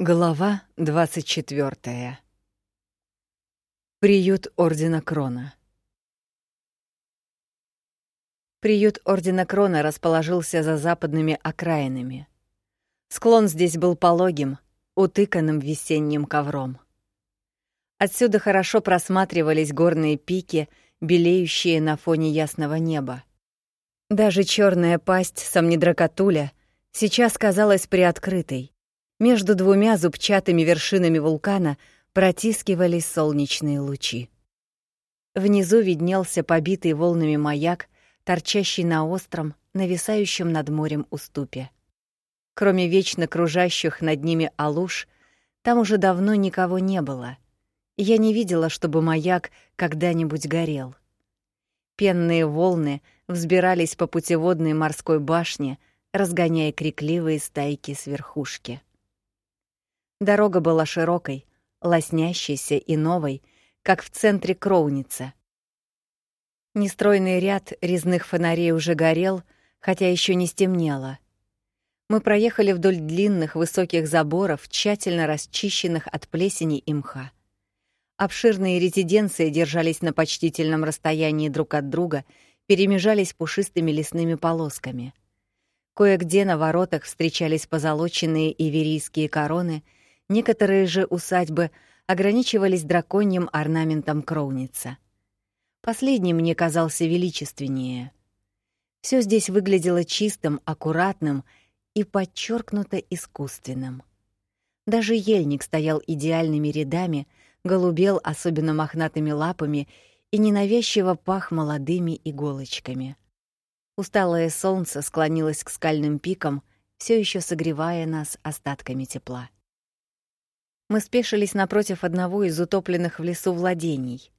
Глава 24. Приют Ордена Крона. Приют Ордена Крона расположился за западными окраинами. Склон здесь был пологим, утыканным весенним ковром. Отсюда хорошо просматривались горные пики, белеющие на фоне ясного неба. Даже черная пасть Самнидракатуля сейчас казалась приоткрытой, между двумя зубчатыми вершинами вулкана протискивались солнечные лучи. Внизу виднелся побитый волнами маяк, торчащий на остром, нависающем над морем уступе. Кроме вечно кружащих над ними алуш, там уже давно никого не было. Я не видела, чтобы маяк когда-нибудь горел. Пенные волны взбирались по путеводной морской башне, разгоняя крикливые стайки с верхушки. Дорога была широкой, лоснящейся и новой, как в центре Кроуница. Нестройный ряд резных фонарей уже горел, хотя еще не стемнело. Мы проехали вдоль длинных высоких заборов, тщательно расчищенных от плесени и мха. Обширные резиденции держались на почтительном расстоянии друг от друга, перемежались пушистыми лесными полосками. Кое-где на воротах встречались позолоченные иверийские короны — Некоторые же усадьбы ограничивались драконьим орнаментом кроуница. Последний мне казался величественнее. Все здесь выглядело чистым, аккуратным и подчеркнуто искусственным. Даже ельник стоял идеальными рядами, голубел особенно мохнатыми лапами и ненавязчиво пах молодыми иголочками. Усталое солнце склонилось к скальным пикам, все еще согревая нас остатками тепла. Мы спешились напротив одного из утопленных в лесу владений.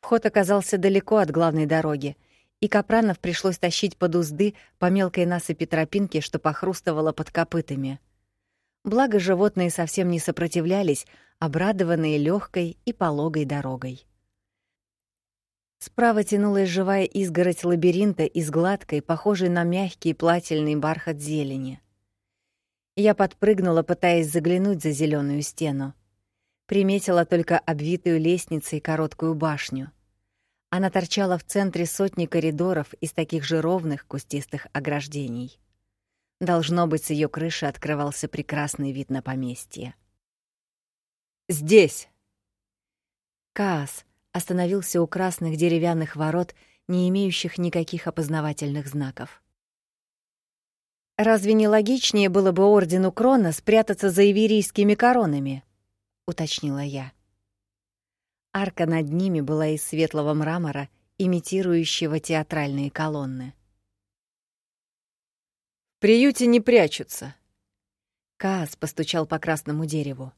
Вход оказался далеко от главной дороги, и Капранов пришлось тащить под узды по мелкой насыпи тропинки, что похрустывало под копытами. Благо животные совсем не сопротивлялись, обрадованные легкой и пологой дорогой. Справа тянулась живая изгородь лабиринта из гладкой, похожей на мягкий плательный бархат зелени. Я подпрыгнула, пытаясь заглянуть за зеленую стену. Приметила только обвитую лестницей короткую башню. Она торчала в центре сотни коридоров из таких же ровных кустистых ограждений. Должно быть, с ее крыши открывался прекрасный вид на поместье. «Здесь!» Каас остановился у красных деревянных ворот, не имеющих никаких опознавательных знаков. Разве не логичнее было бы ордену Крона спрятаться за иверийскими коронами? уточнила я. Арка над ними была из светлого мрамора, имитирующего театральные колонны. В приюте не прячутся. Каас постучал по красному дереву.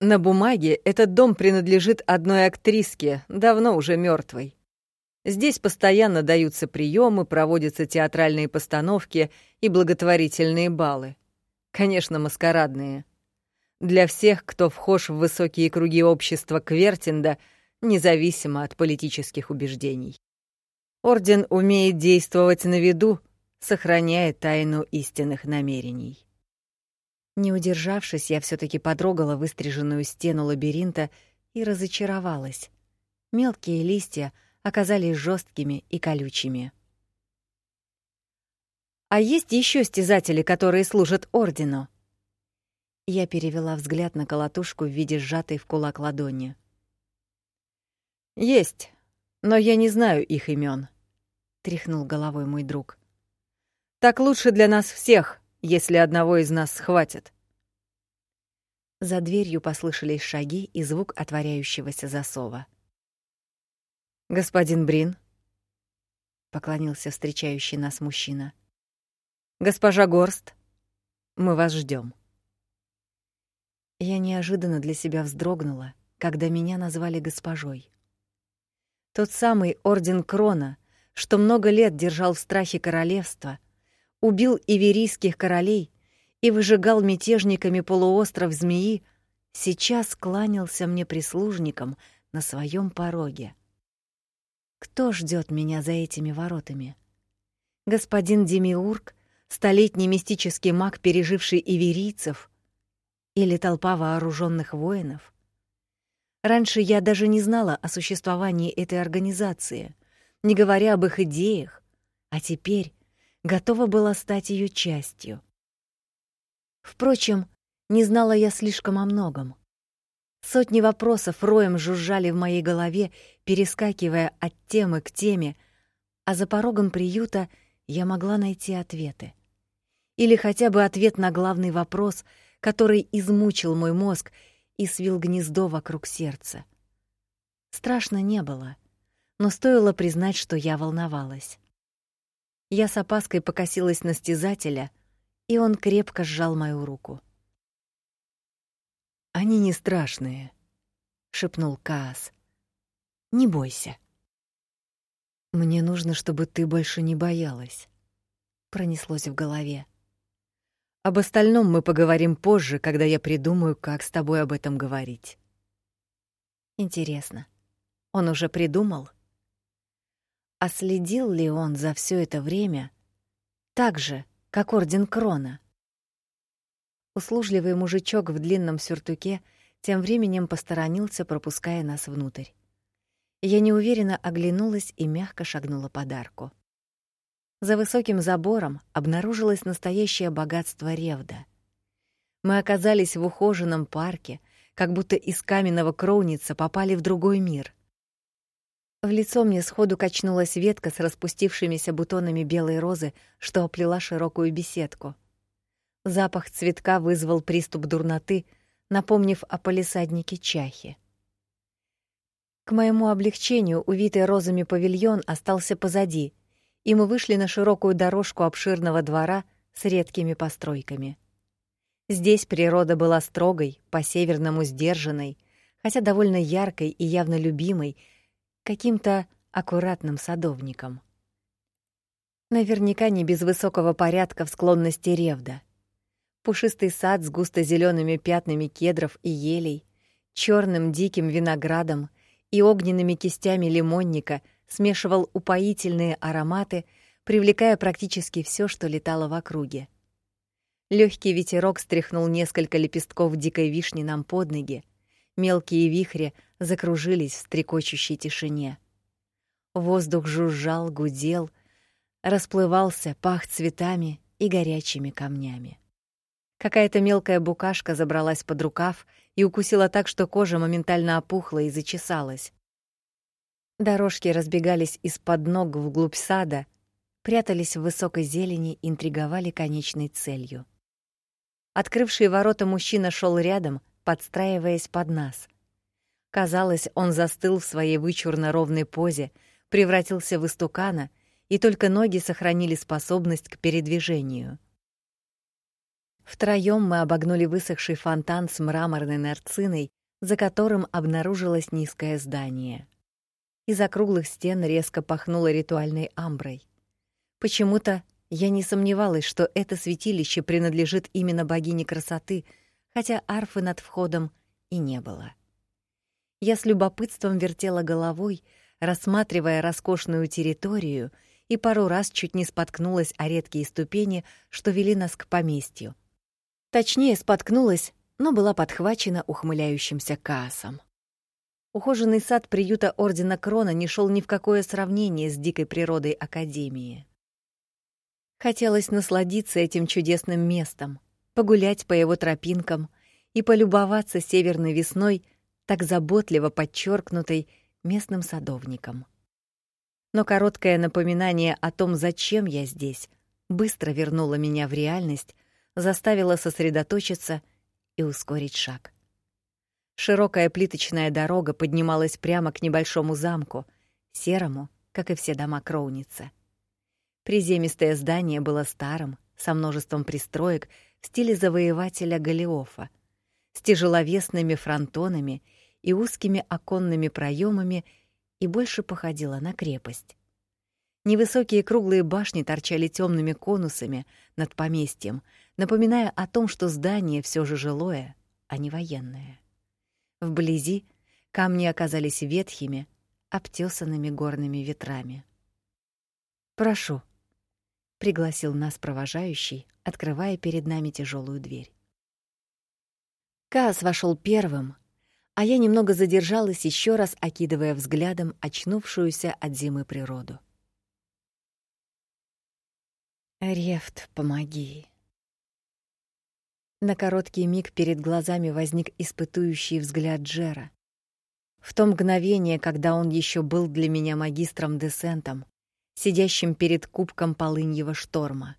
На бумаге этот дом принадлежит одной актриске, давно уже мертвой. Здесь постоянно даются приемы, проводятся театральные постановки и благотворительные балы. Конечно, маскарадные. Для всех, кто вхож в высокие круги общества Квертинда, независимо от политических убеждений. Орден умеет действовать на виду, сохраняя тайну истинных намерений. Не удержавшись, я все таки подрогала выстриженную стену лабиринта и разочаровалась. Мелкие листья — оказались жесткими и колючими. А есть еще стезатели, которые служат ордену? Я перевела взгляд на колотушку в виде сжатой в кулак ладони. Есть, но я не знаю их имен, тряхнул головой мой друг. Так лучше для нас всех, если одного из нас схватят. За дверью послышались шаги и звук отворяющегося засова. Господин Брин, поклонился встречающий нас мужчина. Госпожа Горст, мы вас ждем. Я неожиданно для себя вздрогнула, когда меня назвали госпожой. Тот самый орден Крона, что много лет держал в страхе королевство, убил иверийских королей и выжигал мятежниками полуостров Змеи, сейчас кланялся мне прислужником на своем пороге. Кто ждет меня за этими воротами? Господин Демиург, столетний мистический маг, переживший иверийцев, Или толпа вооруженных воинов? Раньше я даже не знала о существовании этой организации, не говоря об их идеях, а теперь готова была стать ее частью. Впрочем, не знала я слишком о многом. Сотни вопросов роем жужжали в моей голове, перескакивая от темы к теме, а за порогом приюта я могла найти ответы. Или хотя бы ответ на главный вопрос, который измучил мой мозг и свил гнездо вокруг сердца. Страшно не было, но стоило признать, что я волновалась. Я с опаской покосилась на стезателя, и он крепко сжал мою руку. Они не страшные, шепнул Каас. Не бойся. Мне нужно, чтобы ты больше не боялась. Пронеслось в голове. Об остальном мы поговорим позже, когда я придумаю, как с тобой об этом говорить. Интересно, он уже придумал? А следил ли он за все это время так же, как орден Крона? Услужливый мужичок в длинном сюртуке тем временем посторонился, пропуская нас внутрь. Я неуверенно оглянулась и мягко шагнула под арку. За высоким забором обнаружилось настоящее богатство Ревда. Мы оказались в ухоженном парке, как будто из каменного кроуница попали в другой мир. В лицо мне сходу качнулась ветка с распустившимися бутонами белой розы, что оплела широкую беседку. Запах цветка вызвал приступ дурноты, напомнив о полисаднике чахи. К моему облегчению увитый розами павильон остался позади, и мы вышли на широкую дорожку обширного двора с редкими постройками. Здесь природа была строгой, по-северному сдержанной, хотя довольно яркой и явно любимой каким-то аккуратным садовником. Наверняка не без высокого порядка в склонности Ревда — пушистый сад с густо зелеными пятнами кедров и елей, черным диким виноградом и огненными кистями лимонника смешивал упоительные ароматы, привлекая практически все, что летало в округе. Легкий ветерок стряхнул несколько лепестков дикой вишни нам под ноги. Мелкие вихри закружились в стрекочущей тишине. Воздух жужжал, гудел, расплывался, пах цветами и горячими камнями. Какая-то мелкая букашка забралась под рукав и укусила так, что кожа моментально опухла и зачесалась. Дорожки разбегались из-под ног вглубь сада, прятались в высокой зелени, интриговали конечной целью. Открывший ворота мужчина шел рядом, подстраиваясь под нас. Казалось, он застыл в своей вычурно ровной позе, превратился в истукана, и только ноги сохранили способность к передвижению — Втроем мы обогнули высохший фонтан с мраморной нарциной, за которым обнаружилось низкое здание. Из округлых стен резко пахнуло ритуальной амброй. Почему-то я не сомневалась, что это святилище принадлежит именно богине красоты, хотя арфы над входом и не было. Я с любопытством вертела головой, рассматривая роскошную территорию, и пару раз чуть не споткнулась о редкие ступени, что вели нас к поместью. Точнее, споткнулась, но была подхвачена ухмыляющимся Каасом. Ухоженный сад приюта Ордена Крона не шел ни в какое сравнение с дикой природой Академии. Хотелось насладиться этим чудесным местом, погулять по его тропинкам и полюбоваться северной весной, так заботливо подчеркнутой местным садовником. Но короткое напоминание о том, зачем я здесь, быстро вернуло меня в реальность, заставила сосредоточиться и ускорить шаг. Широкая плиточная дорога поднималась прямо к небольшому замку, серому, как и все дома Кроуница. Приземистое здание было старым, со множеством пристроек в стиле завоевателя Голиофа, с тяжеловесными фронтонами и узкими оконными проемами и больше походило на крепость. Невысокие круглые башни торчали темными конусами над поместьем, напоминая о том, что здание все же жилое, а не военное. Вблизи камни оказались ветхими, обтесанными горными ветрами. «Прошу», — пригласил нас провожающий, открывая перед нами тяжелую дверь. Каас вошел первым, а я немного задержалась, еще раз окидывая взглядом очнувшуюся от зимы природу. Рефт, помоги. На короткий миг перед глазами возник испытующий взгляд Джера. В то мгновение, когда он еще был для меня магистром десентом, сидящим перед кубком полыньего шторма.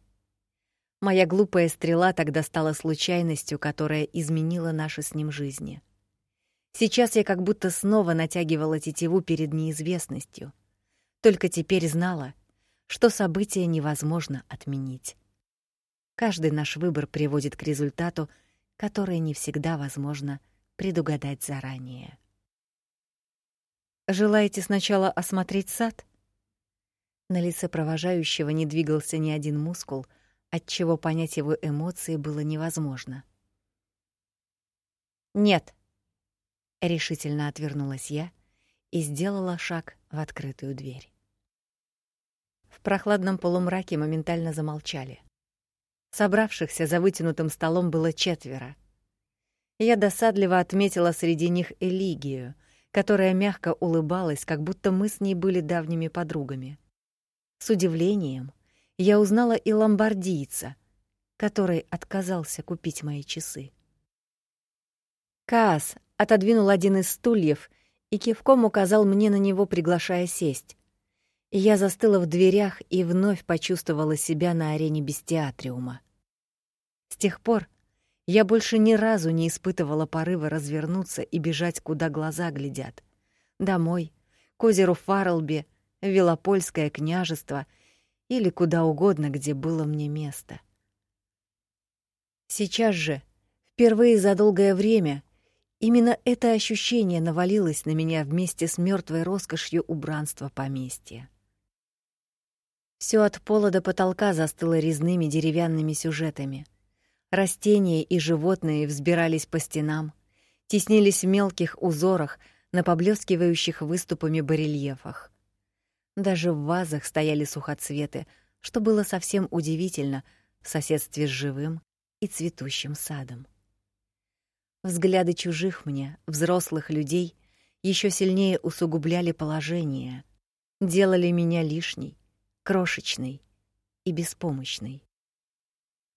Моя глупая стрела тогда стала случайностью, которая изменила наши с ним жизни. Сейчас я как будто снова натягивала тетиву перед неизвестностью. Только теперь знала, что события невозможно отменить. Каждый наш выбор приводит к результату, который не всегда возможно предугадать заранее. Желаете сначала осмотреть сад? На лице провожающего не двигался ни один мускул, отчего понять его эмоции было невозможно. Нет. Решительно отвернулась я и сделала шаг в открытую дверь. В прохладном полумраке моментально замолчали. Собравшихся за вытянутым столом было четверо. Я досадливо отметила среди них Элигию, которая мягко улыбалась, как будто мы с ней были давними подругами. С удивлением я узнала и ломбардийца, который отказался купить мои часы. Каас отодвинул один из стульев и кивком указал мне на него, приглашая сесть. Я застыла в дверях и вновь почувствовала себя на арене бестиатриума. С тех пор я больше ни разу не испытывала порыва развернуться и бежать, куда глаза глядят. Домой, к озеру Фарлби, в Велопольское княжество или куда угодно, где было мне место. Сейчас же, впервые за долгое время, именно это ощущение навалилось на меня вместе с мертвой роскошью убранства поместья. Все от пола до потолка застыло резными деревянными сюжетами — Растения и животные взбирались по стенам, теснились в мелких узорах на поблескивающих выступами барельефах. Даже в вазах стояли сухоцветы, что было совсем удивительно в соседстве с живым и цветущим садом. Взгляды чужих мне, взрослых людей, еще сильнее усугубляли положение, делали меня лишней, крошечной и беспомощной.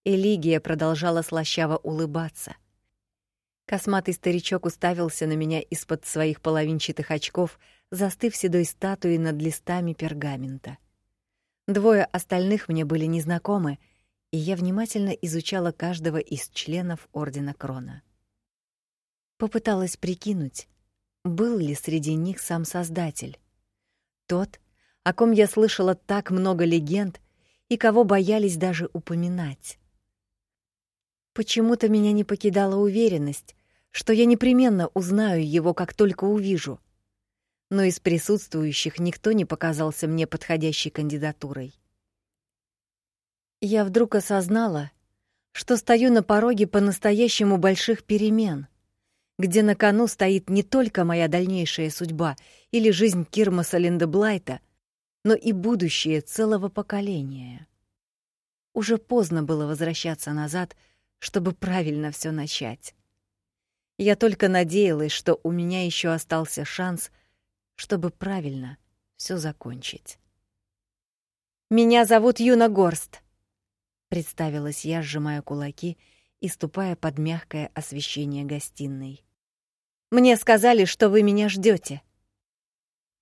Элигия продолжала слащаво улыбаться. Косматый старичок уставился на меня из-под своих половинчатых очков, застыв седой статуей над листами пергамента. Двое остальных мне были незнакомы, и я внимательно изучала каждого из членов ордена Крона. Попыталась прикинуть, был ли среди них сам Создатель. Тот, о ком я слышала так много легенд и кого боялись даже упоминать. Почему-то меня не покидала уверенность, что я непременно узнаю его, как только увижу. Но из присутствующих никто не показался мне подходящей кандидатурой. Я вдруг осознала, что стою на пороге по-настоящему больших перемен, где на кону стоит не только моя дальнейшая судьба или жизнь Кирмаса Линдеблайта, но и будущее целого поколения. Уже поздно было возвращаться назад — чтобы правильно все начать. Я только надеялась, что у меня еще остался шанс, чтобы правильно все закончить. Меня зовут Юна Горст, представилась я, сжимая кулаки и ступая под мягкое освещение гостиной. Мне сказали, что вы меня ждете.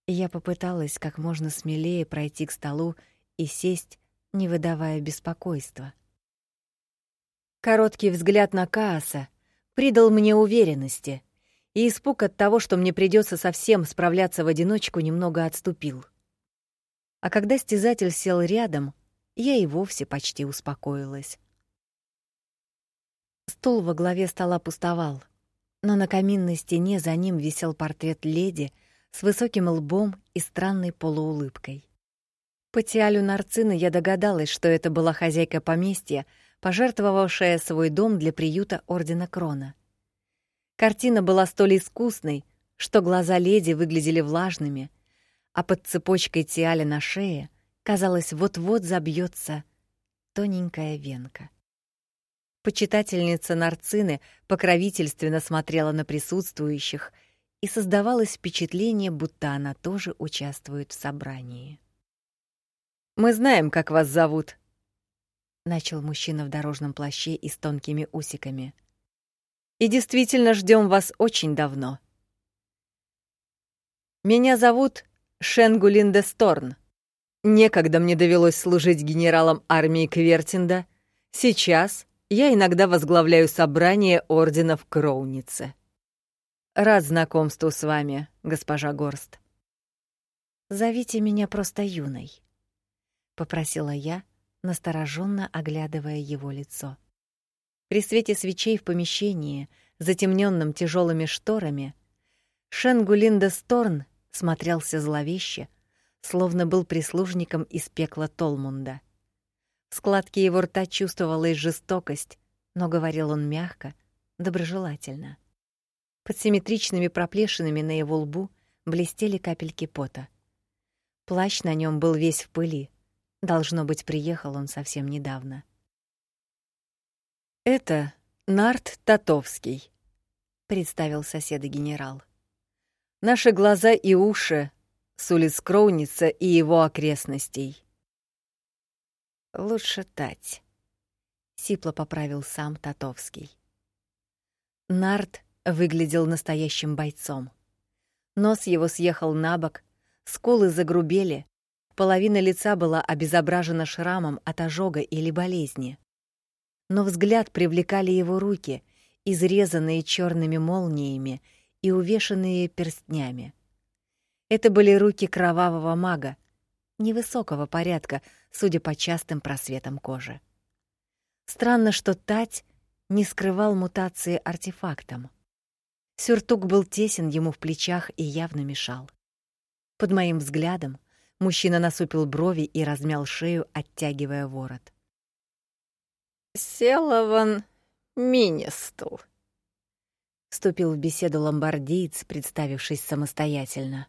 Я попыталась как можно смелее пройти к столу и сесть, не выдавая беспокойства. Короткий взгляд на Кааса придал мне уверенности, и испуг от того, что мне придется совсем справляться в одиночку, немного отступил. А когда стезатель сел рядом, я и вовсе почти успокоилась. Стул во главе стола пустовал, но на каминной стене за ним висел портрет леди с высоким лбом и странной полуулыбкой. По тиалю нарцины я догадалась, что это была хозяйка поместья, пожертвовавшая свой дом для приюта ордена Крона. Картина была столь искусной, что глаза леди выглядели влажными, а под цепочкой тиаля на шее, казалось, вот-вот забьется тоненькая венка. Почитательница Нарцины покровительственно смотрела на присутствующих, и создавалось впечатление, будто она тоже участвует в собрании. «Мы знаем, как вас зовут», — начал мужчина в дорожном плаще и с тонкими усиками. «И действительно ждем вас очень давно. Меня зовут Шенгулин де Сторн. Некогда мне довелось служить генералом армии Квертинда. Сейчас я иногда возглавляю собрание орденов Кроуницы. Рад знакомству с вами, госпожа Горст. Зовите меня просто Юной, попросила я, настороженно оглядывая его лицо. При свете свечей в помещении, затемненном тяжелыми шторами, Шенгулинда Сторн смотрелся зловеще, словно был прислужником из пекла Толмунда. В складке его рта чувствовалась жестокость, но говорил он мягко, доброжелательно. Под симметричными проплешинами на его лбу блестели капельки пота. Плащ на нем был весь в пыли. Должно быть, приехал он совсем недавно. Это Нарт Татовский, представил соседа генерал. Наши глаза и уши с улиц Кроуница и его окрестностей. Лучше тать. Сипло поправил сам Татовский. Нарт выглядел настоящим бойцом. Нос его съехал на бок, скулы загрубели, половина лица была обезображена шрамом от ожога или болезни. Но взгляд привлекали его руки, изрезанные черными молниями и увешанные перстнями. Это были руки кровавого мага, невысокого порядка, судя по частым просветам кожи. Странно, что Тать не скрывал мутации артефактом. Сюртук был тесен ему в плечах и явно мешал. Под моим взглядом мужчина насупил брови и размял шею, оттягивая ворот. «Селован Министул», — вступил в беседу ломбардиец, представившись самостоятельно.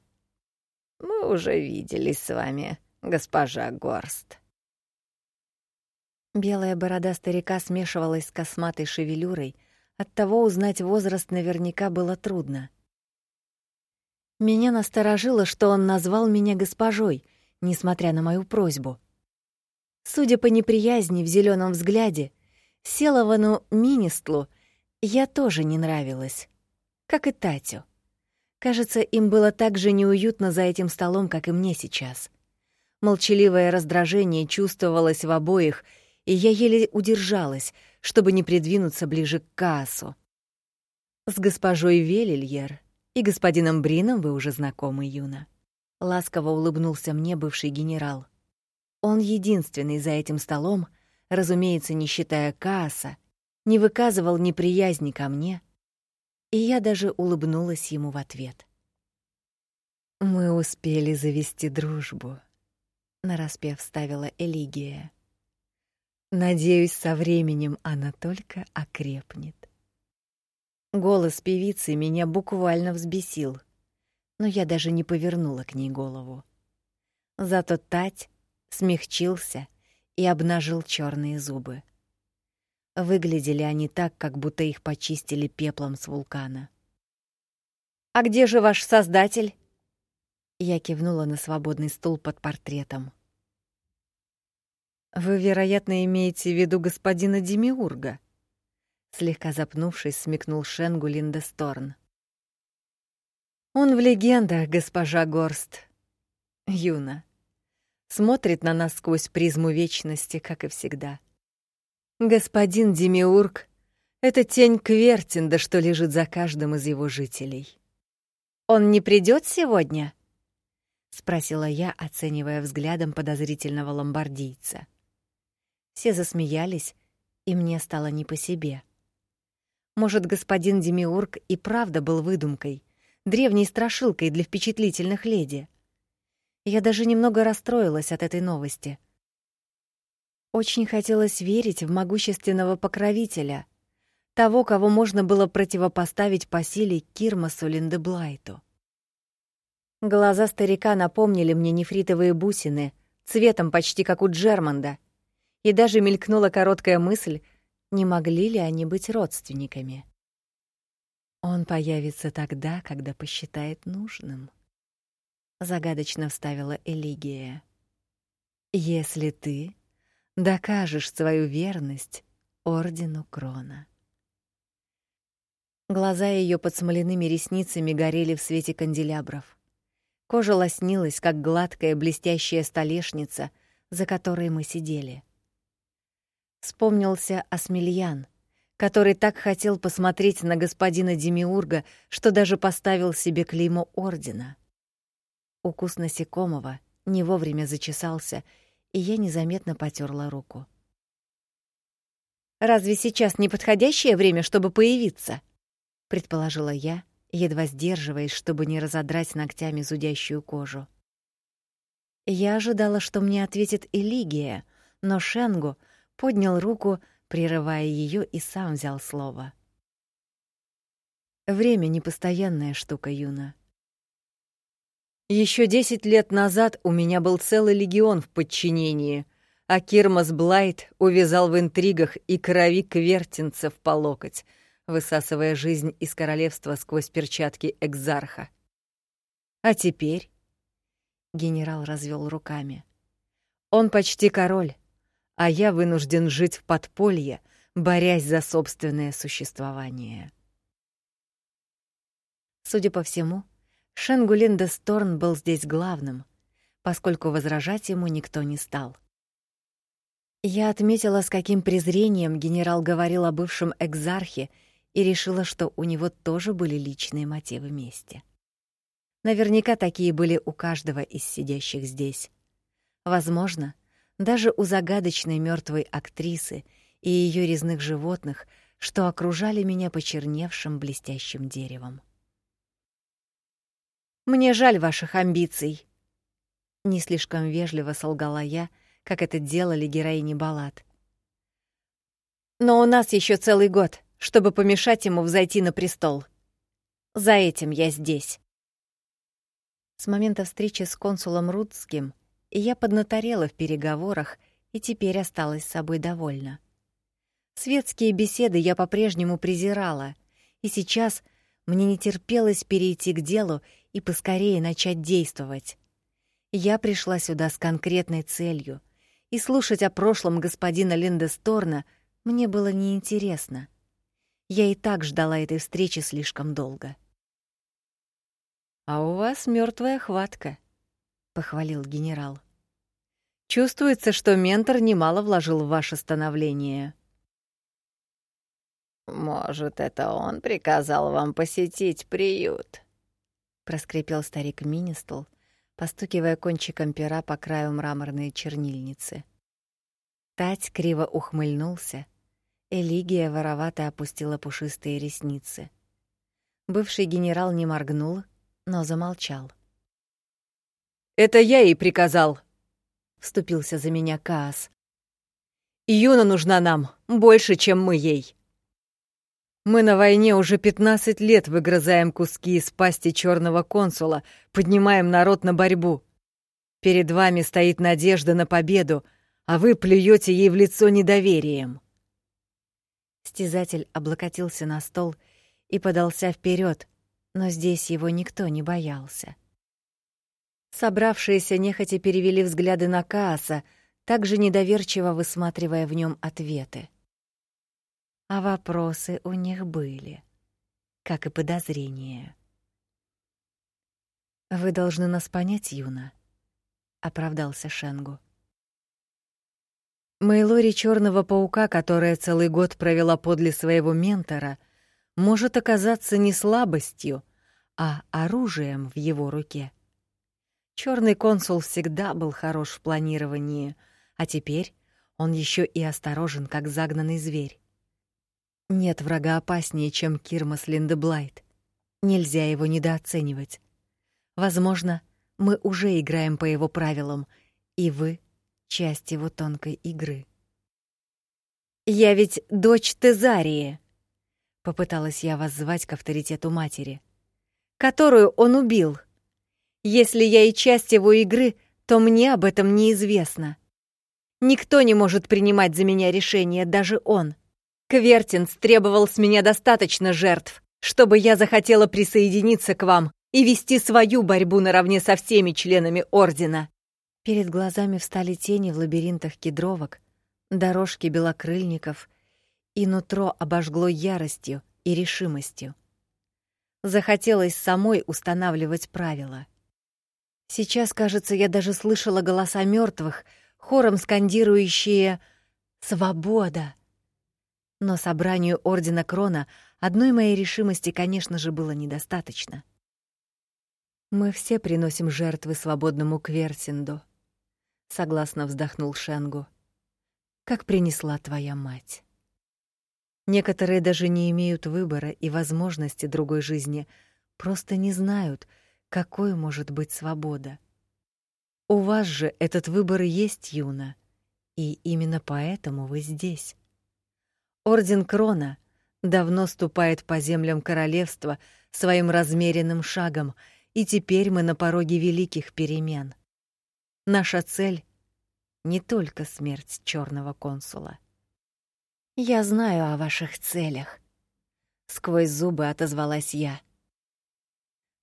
Мы уже виделись с вами, госпожа Горст. Белая борода старика смешивалась с косматой шевелюрой, оттого узнать возраст наверняка было трудно. Меня насторожило, что он назвал меня госпожой, несмотря на мою просьбу. Судя по неприязни в зеленом взгляде, Селовану Министлу я тоже не нравилась, как и Татю. Кажется, им было так же неуютно за этим столом, как и мне сейчас. Молчаливое раздражение чувствовалось в обоих, и я еле удержалась, чтобы не придвинуться ближе к кассу. С госпожой Велильер и господином Брином вы уже знакомы, Юна. Ласково улыбнулся мне бывший генерал. Он единственный за этим столом, разумеется, не считая Кааса, не выказывал неприязни ко мне и я даже улыбнулась ему в ответ. Мы успели завести дружбу, нараспев вставила Элигия. Надеюсь, со временем она только окрепнет. Голос певицы меня буквально взбесил, но я даже не повернула к ней голову. Зато Тать смягчился и обнажил черные зубы. Выглядели они так, как будто их почистили пеплом с вулкана. «А где же ваш создатель?» Я кивнула на свободный стул под портретом. «Вы, вероятно, имеете в виду господина Демиурга?» Слегка запнувшись, смекнул Шенгу Линдесторн. «Он в легендах, госпожа Горст. Юна. Смотрит на нас сквозь призму вечности, как и всегда. Господин Демиург — это тень Квертинда, что лежит за каждым из его жителей. «Он не придет сегодня?» — спросила я, оценивая взглядом подозрительного ломбардийца. Все засмеялись, и мне стало не по себе. Может, господин Демиург и правда был выдумкой, древней страшилкой для впечатлительных леди. Я даже немного расстроилась от этой новости — очень хотелось верить в могущественного покровителя, того, кого можно было противопоставить по силе Кирмасу Линдеблайту. Глаза старика напомнили мне нефритовые бусины, цветом почти как у Джерманда, и даже мелькнула короткая мысль, Не могли ли они быть родственниками? Он появится тогда, когда посчитает нужным, загадочно вставила Элигия. Если ты докажешь свою верность ордену Крона. Глаза ее под смоляными ресницами горели в свете канделябров. Кожа лоснилась, как гладкая блестящая столешница, за которой мы сидели. Вспомнился Асмельян, который так хотел посмотреть на господина Демиурга, что даже поставил себе клеймо ордена. Укус насекомого не вовремя зачесался, и я незаметно потёрла руку. Разве сейчас не подходящее время, чтобы появиться? предположила я, едва сдерживаясь, чтобы не разодрать ногтями зудящую кожу. Я ожидала, что мне ответит Элигия, но Шенгу поднял руку, прерывая ее, и сам взял слово. Время непостоянная штука, Юна. Еще десять лет назад у меня был целый легион в подчинении, а Кирмас Блайт увязал в интригах и крови квертинцев по локоть, высасывая жизнь из королевства сквозь перчатки экзарха. А теперь генерал развел руками. Он почти король, а я вынужден жить в подполье, борясь за собственное существование. Судя по всему, Шенгулинда Сторн был здесь главным, поскольку возражать ему никто не стал. Я отметила, с каким презрением генерал говорил о бывшем экзархе и решила, что у него тоже были личные мотивы мести. Наверняка такие были у каждого из сидящих здесь. Возможно, даже у загадочной мертвой актрисы и ее резных животных, что окружали меня почерневшим блестящим деревом. Мне жаль ваших амбиций, не слишком вежливо солгала я, как это делали героини баллад. Но у нас еще целый год чтобы помешать ему взойти на престол. За этим я здесь. С момента встречи с консулом Рудским я поднаторела в переговорах и теперь осталась собой довольна. Светские беседы я по-прежнему презирала, и сейчас мне не терпелось перейти к делу и поскорее начать действовать. Я пришла сюда с конкретной целью, и слушать о прошлом господина Линдесторна мне было неинтересно. Я и так ждала этой встречи слишком долго. А у вас мертвая хватка, похвалил генерал. Чувствуется, что ментор немало вложил в ваше становление. Может, это он приказал вам посетить приют? проскрипел старик Министл, постукивая кончиком пера по краю мраморной чернильницы. Тать криво ухмыльнулся, Элигия воровато опустила пушистые ресницы. Бывший генерал не моргнул, но замолчал. «Это я ей приказал», — вступился за меня Каас. «Юна нужна нам больше, чем мы ей. Мы на войне уже пятнадцать лет выгрызаем куски из пасти черного консула, поднимаем народ на борьбу. Перед вами стоит надежда на победу, а вы плюете ей в лицо недоверием». Стязатель облокотился на стол и подался вперед, но здесь его никто не боялся. Собравшиеся нехотя перевели взгляды на Кааса, также недоверчиво высматривая в нем ответы. А вопросы у них были, как и подозрения. «Вы должны нас понять, Юна», — оправдался Шенгу. Мейлори Черного паука, которая целый год провела подле своего ментора, может оказаться не слабостью, а оружием в его руке. Черный консул всегда был хорош в планировании, а теперь он еще и осторожен, как загнанный зверь. Нет врага опаснее, чем Кирмас Линдеблайт. Нельзя его недооценивать. Возможно, мы уже играем по его правилам, и вы часть его тонкой игры. «Я ведь дочь Тезарии», — попыталась я воззвать к авторитету матери, «которую он убил. Если я и часть его игры, то мне об этом неизвестно. Никто не может принимать за меня решение, даже он. Квертинс требовал с меня достаточно жертв, чтобы я захотела присоединиться к вам и вести свою борьбу наравне со всеми членами Ордена. Перед глазами встали тени в лабиринтах кедровок, дорожки белокрыльников, и нутро обожгло яростью и решимостью. Захотелось самой устанавливать правила. Сейчас, кажется, я даже слышала голоса мертвых, хором скандирующие «Свобода!». Но собранию Ордена Крона одной моей решимости, конечно же, было недостаточно. «Мы все приносим жертвы свободному Квертинду», — согласно вздохнул Шенгу. «Как принесла твоя мать». Некоторые даже не имеют выбора и возможности другой жизни, просто не знают, какой может быть свобода. У вас же этот выбор есть, Юна, и именно поэтому вы здесь. Орден Крона давно ступает по землям королевства своим размеренным шагом, и теперь мы на пороге великих перемен. Наша цель не только смерть черного консула. Я знаю о ваших целях, сквозь зубы отозвалась я.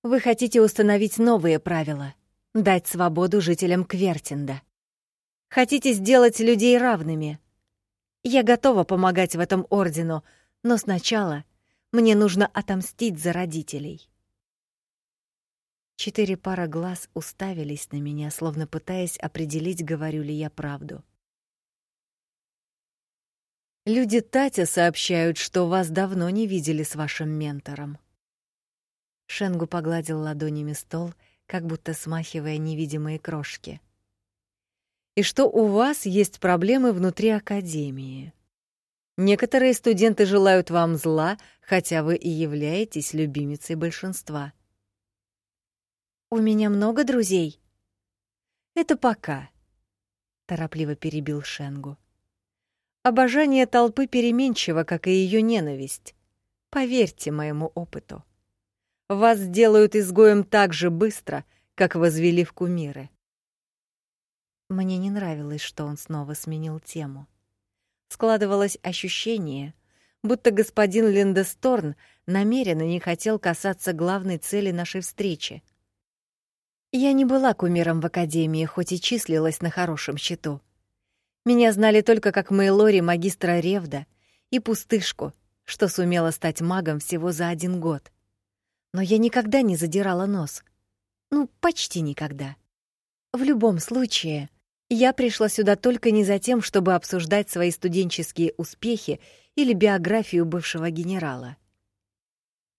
Вы хотите установить новые правила, дать свободу жителям Квертинда. Хотите сделать людей равными. Я готова помогать в этом ордену, но сначала мне нужно отомстить за родителей. Четыре пара глаз уставились на меня, словно пытаясь определить, говорю ли я правду. Люди Татя сообщают, что вас давно не видели с вашим ментором. Шенгу погладил ладонями стол, как будто смахивая невидимые крошки. И что у вас есть проблемы внутри академии. Некоторые студенты желают вам зла, хотя вы и являетесь любимицей большинства. У меня много друзей. Это пока, торопливо перебил Шенгу. Обожание толпы переменчиво, как и ее ненависть. Поверьте моему опыту. Вас сделают изгоем так же быстро, как возвели в кумиры. Мне не нравилось, что он снова сменил тему. Складывалось ощущение, будто господин Линдесторн намеренно не хотел касаться главной цели нашей встречи. Я не была кумиром в академии, хоть и числилась на хорошем счету. Меня знали только как Мейлори магистра Ревда и пустышку, что сумела стать магом всего за один год. Но я никогда не задирала нос. Ну, почти никогда. В любом случае, я пришла сюда только не за тем, чтобы обсуждать свои студенческие успехи или биографию бывшего генерала.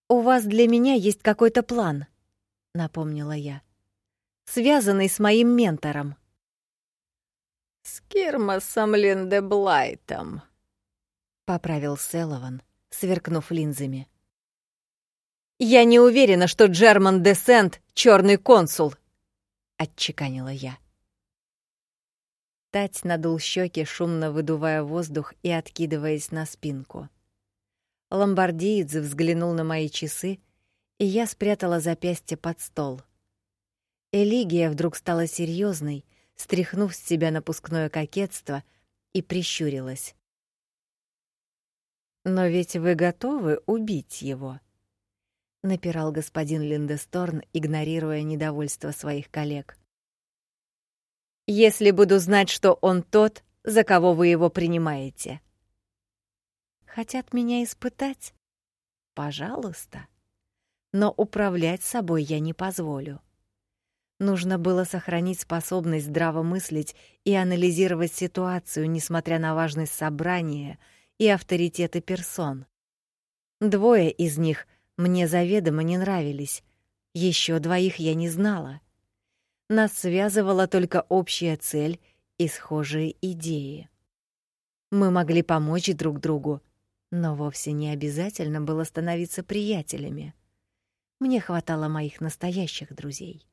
«У вас для меня есть какой-то план», — напомнила я, — «связанный с моим ментором». «С Кирмасом Линдеблайтом», — поправил Селован, сверкнув линзами. «Я не уверена, что Джерман Десент — черный консул», — отчеканила я. Тать надул щеки, шумно выдувая воздух и откидываясь на спинку. Ломбардиец взглянул на мои часы, и я спрятала запястье под стол. Элигия вдруг стала серьезной стряхнув с себя напускное кокетство, и прищурилась. «Но ведь вы готовы убить его?» — напирал господин Линдесторн, игнорируя недовольство своих коллег. «Если буду знать, что он тот, за кого вы его принимаете». «Хотят меня испытать? Пожалуйста. Но управлять собой я не позволю. Нужно было сохранить способность здраво мыслить и анализировать ситуацию, несмотря на важность собрания и авторитеты персон. Двое из них мне заведомо не нравились, еще двоих я не знала. Нас связывала только общая цель и схожие идеи. Мы могли помочь друг другу, но вовсе не обязательно было становиться приятелями. Мне хватало моих настоящих друзей.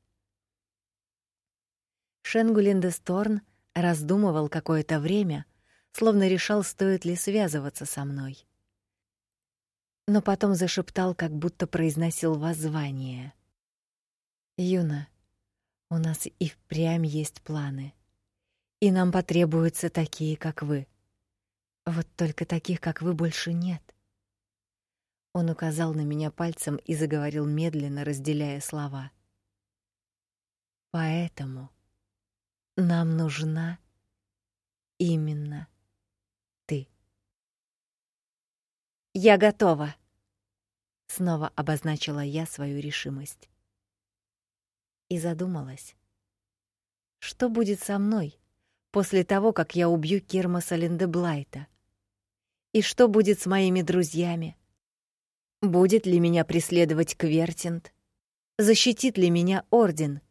Шенгулиндесторн раздумывал какое-то время, словно решал, стоит ли связываться со мной. Но потом зашептал, как будто произносил воззвание. «Юна, у нас и впрямь есть планы, и нам потребуются такие, как вы. Вот только таких, как вы, больше нет. Он указал на меня пальцем и заговорил медленно, разделяя слова. Поэтому нам нужна именно ты. Я готова. Снова обозначила я свою решимость. И задумалась. Что будет со мной после того, как я убью Кирмаса Линдеблайта? И что будет с моими друзьями? Будет ли меня преследовать Квертинт? Защитит ли меня орден?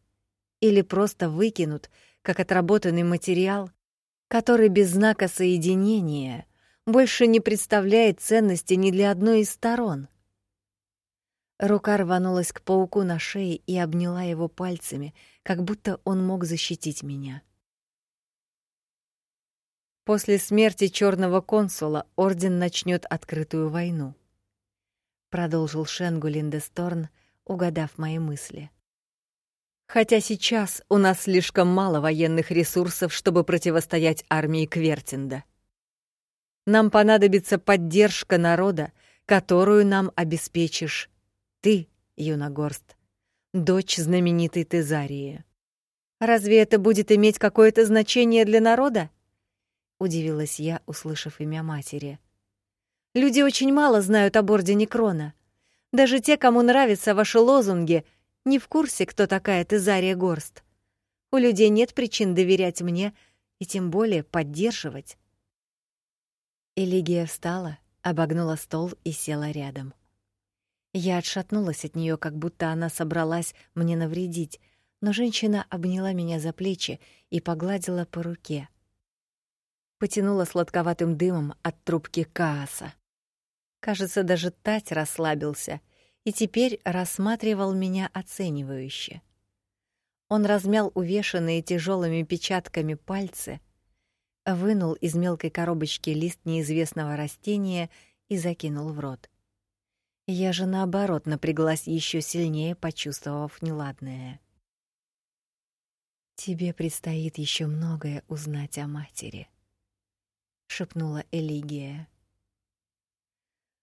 Или просто выкинут, как отработанный материал, который без знака соединения больше не представляет ценности ни для одной из сторон? Рука рванулась к пауку на шее и обняла его пальцами, как будто он мог защитить меня. После смерти черного консула орден начнет открытую войну, продолжил Шенгу Линдесторн, угадав мои мысли. Хотя сейчас у нас слишком мало военных ресурсов, чтобы противостоять армии Квертинда. Нам понадобится поддержка народа, которую нам обеспечишь ты, Юнагорст, дочь знаменитой Тезарии. Разве это будет иметь какое-то значение для народа? удивилась я, услышав имя матери. Люди очень мало знают об ордене Крона. Даже те, кому нравятся ваши лозунги, не в курсе, кто такая Тезария Горст. У людей нет причин доверять мне и тем более поддерживать. Элигия встала, обогнула стол и села рядом. Я отшатнулась от нее, как будто она собралась мне навредить, но женщина обняла меня за плечи и погладила по руке. Потянула сладковатым дымом от трубки Кааса. Кажется, даже Тать расслабился и теперь рассматривал меня оценивающе. Он размял увешанные тяжелыми печатками пальцы, вынул из мелкой коробочки лист неизвестного растения и закинул в рот. Я же наоборот напряглась еще сильнее, почувствовав неладное. Тебе предстоит еще многое узнать о матери, шепнула Элигия.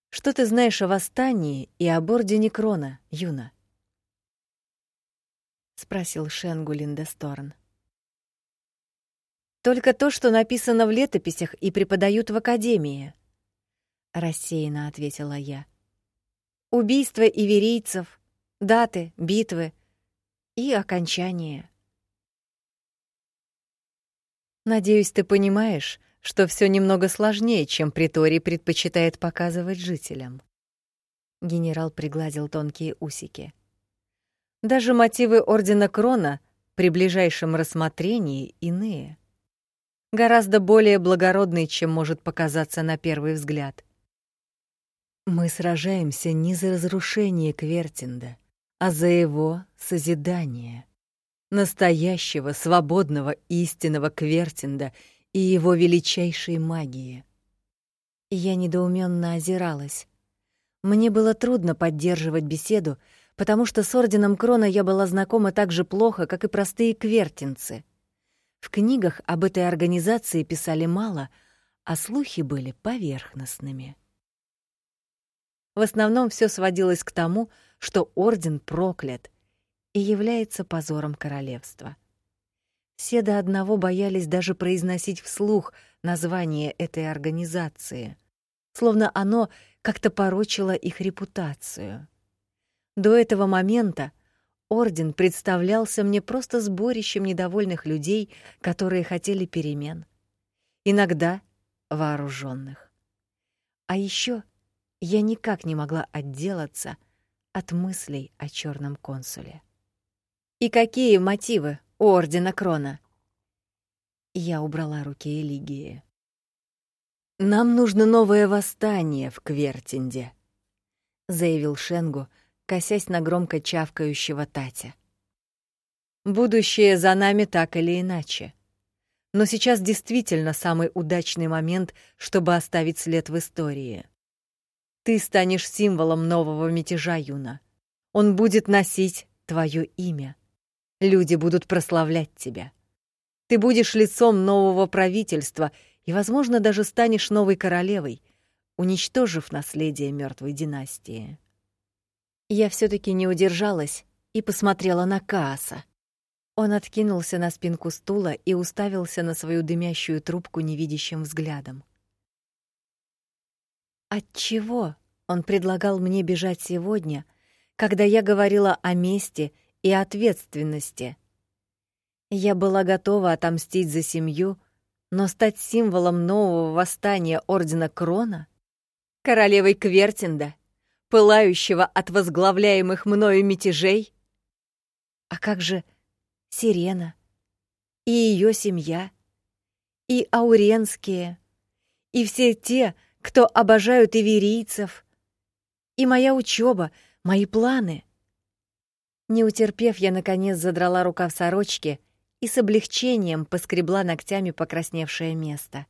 Что ты знаешь о восстании и о ордене Крона, Юна? спросил Шенгу Линдесторн. Только то, что написано в летописях и преподают в академии, рассеянно ответила я убийства иверийцев, даты, битвы и окончание. Надеюсь, ты понимаешь, что все немного сложнее, чем приторий предпочитает показывать жителям. Генерал пригладил тонкие усики. Даже мотивы ордена Крона при ближайшем рассмотрении иные. Гораздо более благородные, чем может показаться на первый взгляд. Мы сражаемся не за разрушение Квертинда, а за его созидание. Настоящего, свободного, истинного Квертинда и его величайшей магии. Я недоуменно озиралась. Мне было трудно поддерживать беседу, потому что с Орденом Крона я была знакома так же плохо, как и простые квертинцы. В книгах об этой организации писали мало, а слухи были поверхностными. В основном все сводилось к тому, что орден проклят и является позором королевства. Все до одного боялись даже произносить вслух название этой организации, словно оно как-то порочило их репутацию. До этого момента орден представлялся мне просто сборищем недовольных людей, которые хотели перемен, иногда вооруженных. А еще я никак не могла отделаться от мыслей о черном консуле. И какие мотивы у ордена Крона? Я убрала руки Элигии. Нам нужно новое восстание в Квертинде, заявил Шенгу, косясь на громко чавкающего Татя. Будущее за нами так или иначе. Но сейчас действительно самый удачный момент, чтобы оставить след в истории. Ты станешь символом нового мятежа, Юна. Он будет носить твое имя. Люди будут прославлять тебя. Ты будешь лицом нового правительства и, возможно, даже станешь новой королевой, уничтожив наследие мертвой династии. Я все таки не удержалась и посмотрела на Кааса. Он откинулся на спинку стула и уставился на свою дымящую трубку невидящим взглядом. От чего он предлагал мне бежать сегодня, когда я говорила о мести и ответственности? Я была готова отомстить за семью, но стать символом нового восстания ордена Крона, королевой Квертинда, пылающего от возглавляемых мною мятежей? А как же Сирена и ее семья, и ауренские, и все те, кто обожают иверийцев, и моя учеба, мои планы. Не утерпев, я наконец задрала рукав сорочки и с облегчением поскребла ногтями покрасневшее место.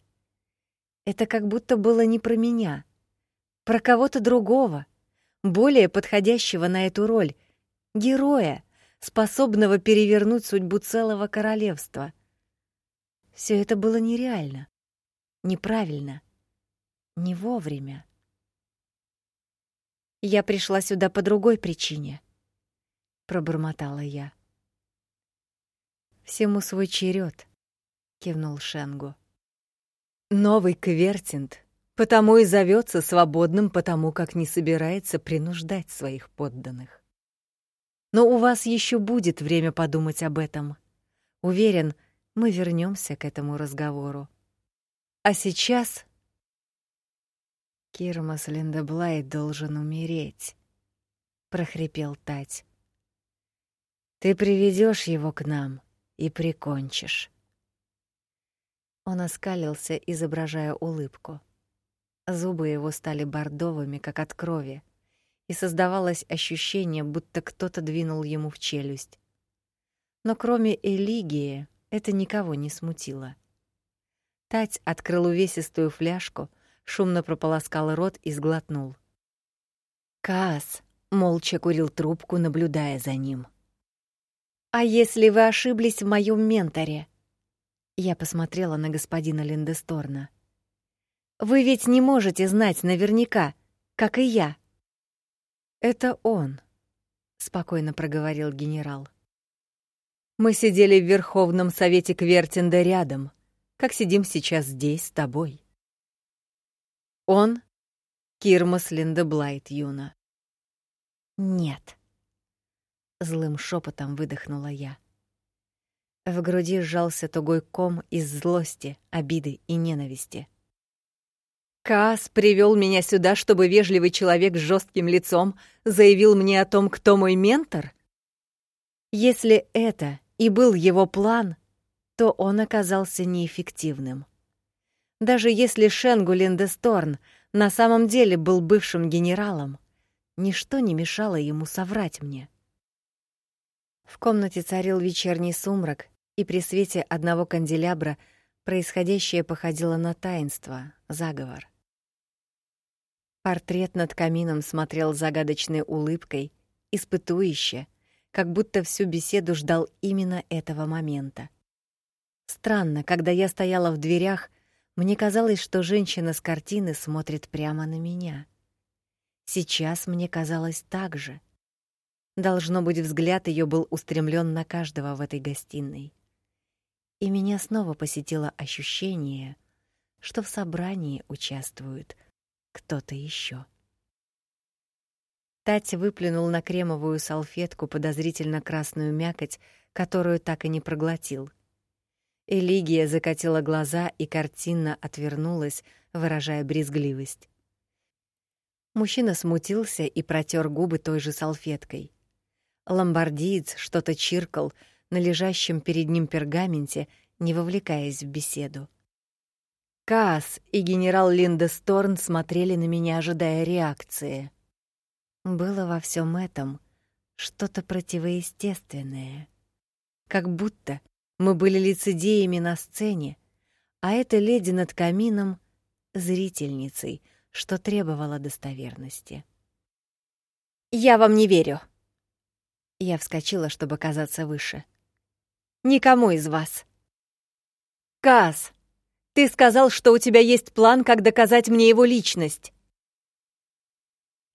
Это как будто было не про меня, про кого-то другого, более подходящего на эту роль, героя, способного перевернуть судьбу целого королевства. Все это было нереально, неправильно не вовремя. Я пришла сюда по другой причине, пробормотала я. Всему свой черед, кивнул Шенгу. Новый Квертинт потому и зовется свободным, потому как не собирается принуждать своих подданных. Но у вас еще будет время подумать об этом. Уверен, мы вернемся к этому разговору. А сейчас Кирмас Линдеблай должен умереть, прохрипел Тать. Ты приведешь его к нам и прикончишь. Он оскалился, изображая улыбку. Зубы его стали бордовыми, как от крови, и создавалось ощущение, будто кто-то двинул ему в челюсть. Но кроме Элигии это никого не смутило. Тать открыл увесистую фляжку, шумно прополоскал рот и сглотнул. Каас молча курил трубку, наблюдая за ним. А если вы ошиблись в моем менторе? Я посмотрела на господина Линдесторна. Вы ведь не можете знать наверняка, как и я. Это он, спокойно проговорил генерал. Мы сидели в Верховном совете Квертинда рядом, как сидим сейчас здесь с тобой. Он — Кирмас Линдеблайт, Юна. Нет. Злым шепотом выдохнула я. В груди сжался тугой ком из злости, обиды и ненависти. Каас привел меня сюда, чтобы вежливый человек с жестким лицом заявил мне о том, кто мой ментор? Если это и был его план, то он оказался неэффективным. Даже если Шенгу Линдесторн на самом деле был бывшим генералом, ничто не мешало ему соврать мне. В комнате царил вечерний сумрак, и при свете одного канделябра происходящее походило на таинство, заговор. Портрет над камином смотрел загадочной улыбкой, испытующе, как будто всю беседу ждал именно этого момента. Странно, когда я стояла в дверях, мне казалось, что женщина с картины смотрит прямо на меня. Сейчас мне казалось так же. Должно быть, взгляд ее был устремлен на каждого в этой гостиной. И меня снова посетило ощущение, что в собрании участвует кто-то еще. Тать выплюнул на кремовую салфетку подозрительно красную мякоть, которую так и не проглотил. Элигия закатила глаза и картинно отвернулась, выражая брезгливость. Мужчина смутился и протер губы той же салфеткой. Ломбардиец что-то чиркал на лежащем перед ним пергаменте, не вовлекаясь в беседу. Каас и генерал Линдесторн смотрели на меня, ожидая реакции. Было во всем этом что-то противоестественное. Как будто мы были лицедеями на сцене, а эта леди над камином — зрительницей, что требовало достоверности. «Я вам не верю!» Я вскочила, чтобы казаться выше. «Никому из вас!» «Каз, Ты сказал, что у тебя есть план, как доказать мне его личность.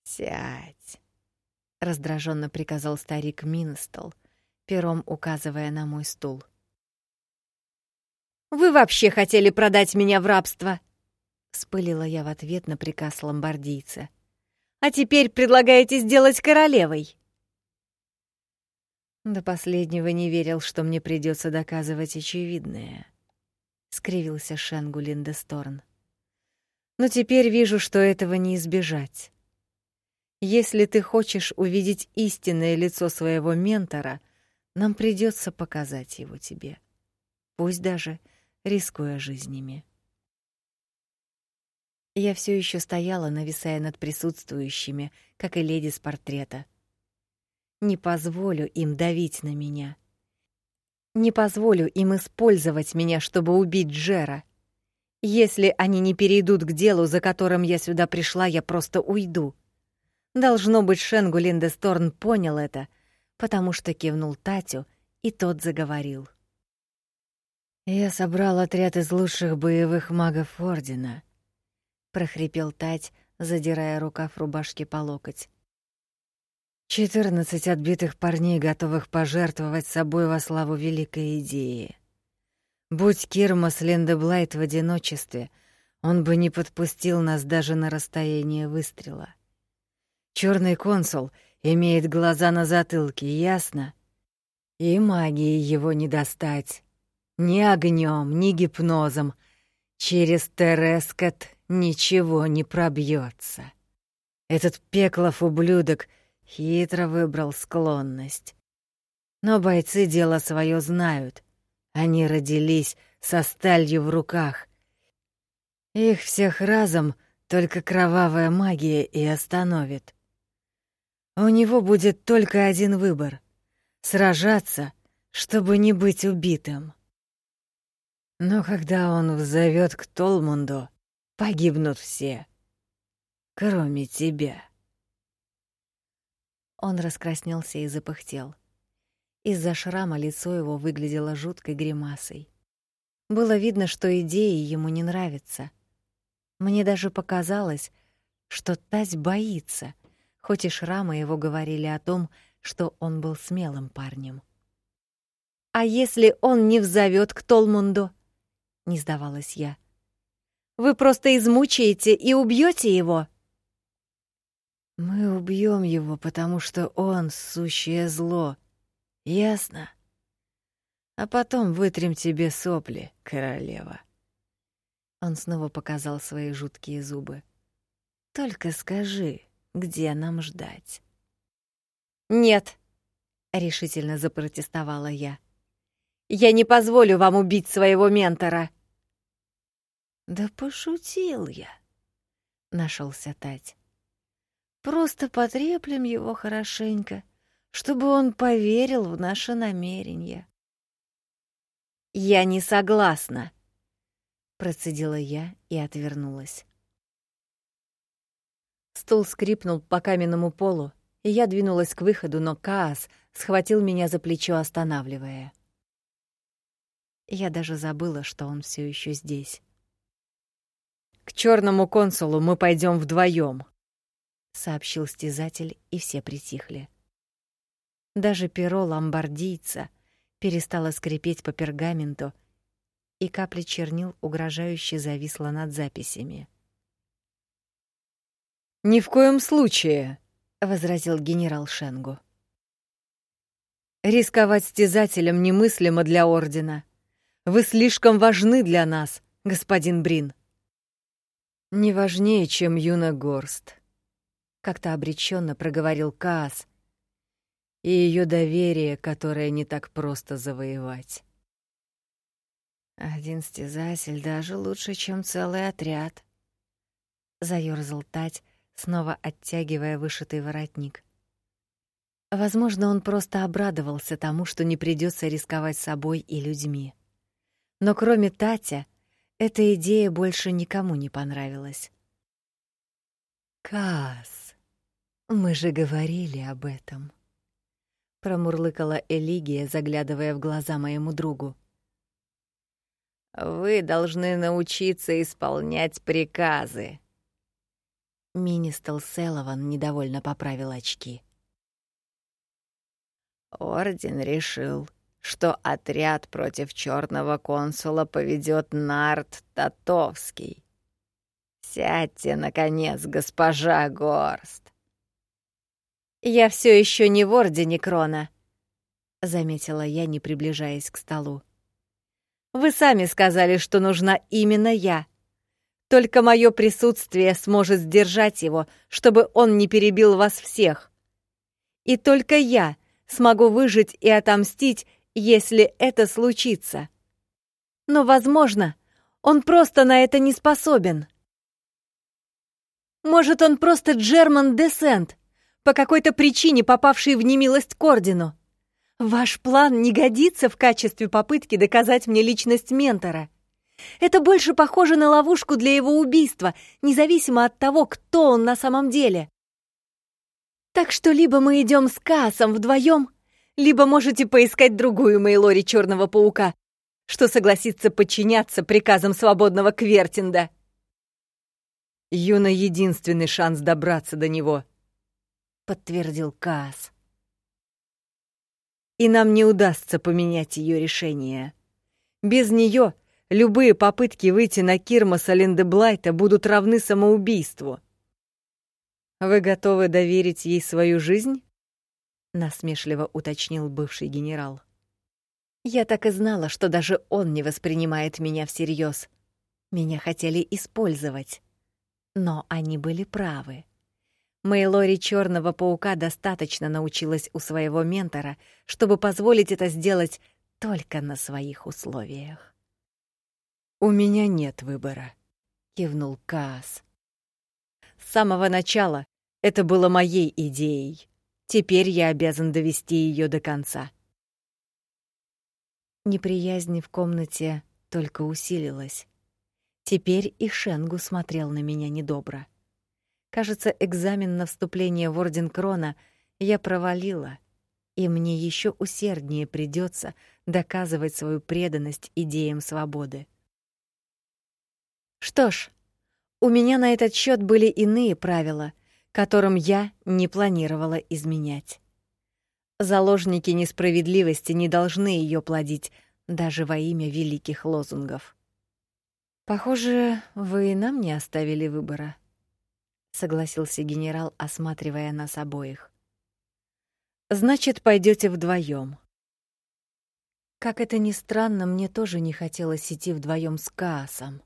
Сядь, раздраженно приказал старик Минстол, пером указывая на мой стул. Вы вообще хотели продать меня в рабство? вспылила я в ответ на приказ ломбардийца. А теперь предлагаете сделать королевой? До последнего не верил, что мне придется доказывать очевидное скривился Шенгу Линдесторн. Но теперь вижу, что этого не избежать. Если ты хочешь увидеть истинное лицо своего ментора, нам придется показать его тебе, пусть даже рискуя жизнями. Я все еще стояла, нависая над присутствующими, как и леди с портрета. Не позволю им давить на меня. Не позволю им использовать меня, чтобы убить Джера. Если они не перейдут к делу, за которым я сюда пришла, я просто уйду. Должно быть, Шенгу Линдесторн понял это, потому что кивнул Татю, и тот заговорил. «Я собрал отряд из лучших боевых магов Ордена», — прохрипел Тать, задирая рукав рубашки по локоть. Четырнадцать отбитых парней, готовых пожертвовать собой во славу великой идеи. Будь Кирмас Лендеблайт в одиночестве, он бы не подпустил нас даже на расстояние выстрела. Черный консул имеет глаза на затылке, ясно? И магии его не достать. Ни огнем, ни гипнозом. Через Терескот ничего не пробьется. Этот пеклов ублюдок — Хитро выбрал склонность. Но бойцы дело свое знают. Они родились со сталью в руках. Их всех разом только кровавая магия и остановит. У него будет только один выбор — сражаться, чтобы не быть убитым. Но когда он взовет к Толмунду, погибнут все, кроме тебя. Он раскраснелся и запыхтел. Из-за шрама лицо его выглядело жуткой гримасой. Было видно, что идеи ему не нравятся. Мне даже показалось, что Тась боится, хоть и шрамы его говорили о том, что он был смелым парнем. «А если он не взовет к Толмунду?» — не сдавалась я. «Вы просто измучаете и убьете его?» Мы убьем его, потому что он сущее зло. Ясно? А потом вытрем тебе сопли, королева. Он снова показал свои жуткие зубы. Только скажи, где нам ждать? Нет, решительно запротестовала я. Я не позволю вам убить своего ментора. Да пошутил я. Нашелся Тать. Просто потреплем его хорошенько, чтобы он поверил в наше намерение. Я не согласна, процедила я и отвернулась. Стул скрипнул по каменному полу, и я двинулась к выходу, но Каас схватил меня за плечо, останавливая. Я даже забыла, что он все еще здесь. К черному консулу мы пойдем вдвоем, сообщил стезатель, и все притихли. Даже перо ломбардийца перестало скрипеть по пергаменту, и капля чернил угрожающе зависла над записями. Ни в коем случае, возразил генерал Шенгу. Рисковать стезателем немыслимо для ордена. Вы слишком важны для нас, господин Брин. Не важнее, чем Юна Горст, как-то обреченно проговорил Каас. И ее доверие, которое не так просто завоевать. Один стезатель даже лучше, чем целый отряд. Заёрзал Тать, снова оттягивая вышитый воротник. Возможно, он просто обрадовался тому, что не придется рисковать собой и людьми. Но кроме Татя, эта идея больше никому не понравилась. Кас, мы же говорили об этом. Промурлыкала Элигия, заглядывая в глаза моему другу. Вы должны научиться исполнять приказы. Министел Селован недовольно поправил очки. Орден решил, что отряд против черного консула поведет Нарт Татовский. Сядьте, наконец, госпожа Горст. Я все еще не в ордене Крона, заметила я, не приближаясь к столу. Вы сами сказали, что нужна именно я. Только мое присутствие сможет сдержать его, чтобы он не перебил вас всех. И только я смогу выжить и отомстить, если это случится. Но, возможно, он просто на это не способен. Может, он просто Джерман Десент, по какой-то причине попавший в немилость к Ордену. Ваш план не годится в качестве попытки доказать мне личность ментора. Это больше похоже на ловушку для его убийства, независимо от того, кто он на самом деле. Так что либо мы идем с Кассом вдвоем, либо можете поискать другую Мейлори Черного Паука, что согласится подчиняться приказам свободного Квертинда. Юна — единственный шанс добраться до него, — подтвердил Каас. И нам не удастся поменять ее решение. Без нее Любые попытки выйти на Кирмаса Линдеблайта будут равны самоубийству. Вы готовы доверить ей свою жизнь? Насмешливо уточнил бывший генерал. Я так и знала, что даже он не воспринимает меня всерьез. Меня хотели использовать. Но они были правы. Мейлори Черного паука достаточно научилась у своего ментора, чтобы позволить это сделать только на своих условиях. «У меня нет выбора», — кивнул Каас. «С самого начала это было моей идеей. Теперь я обязан довести ее до конца». Неприязнь в комнате только усилилась. Теперь и Шенгу смотрел на меня недобро. Кажется, экзамен на вступление в Орден Крона я провалила, и мне еще усерднее придется доказывать свою преданность идеям свободы. Что ж, у меня на этот счет были иные правила, которым я не планировала изменять. Заложники несправедливости не должны ее плодить даже во имя великих лозунгов. Похоже, вы нам не оставили выбора, согласился генерал, осматривая нас обоих. Значит, пойдете вдвоем. Как это ни странно, мне тоже не хотелось идти вдвоем с Каасом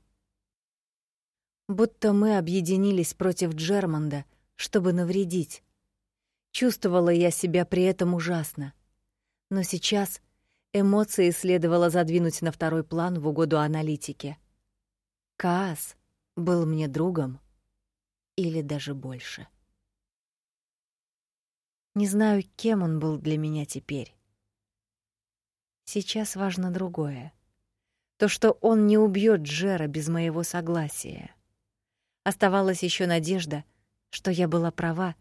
будто мы объединились против Джермонда, чтобы навредить. Чувствовала я себя при этом ужасно. Но сейчас эмоции следовало задвинуть на второй план в угоду аналитике. Каас был мне другом или даже больше. Не знаю, кем он был для меня теперь. Сейчас важно другое. То, что он не убьет Джера без моего согласия. Оставалась еще надежда, что я была права,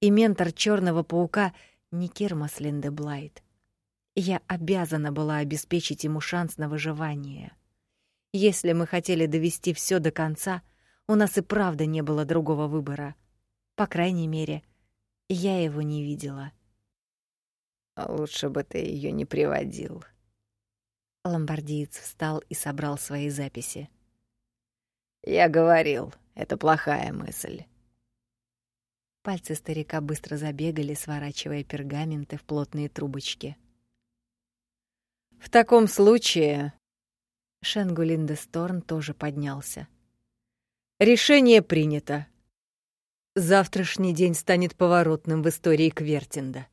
и ментор Черного паука не Кермас Линдеблайт. Я обязана была обеспечить ему шанс на выживание. Если мы хотели довести все до конца, у нас и правда не было другого выбора. По крайней мере, я его не видела. Лучше бы ты ее не приводил. Ломбардиец встал и собрал свои записи. Я говорил, это плохая мысль. Пальцы старика быстро забегали, сворачивая пергаменты в плотные трубочки. В таком случае Шенгулин де Сторн тоже поднялся. Решение принято. Завтрашний день станет поворотным в истории Квертинда.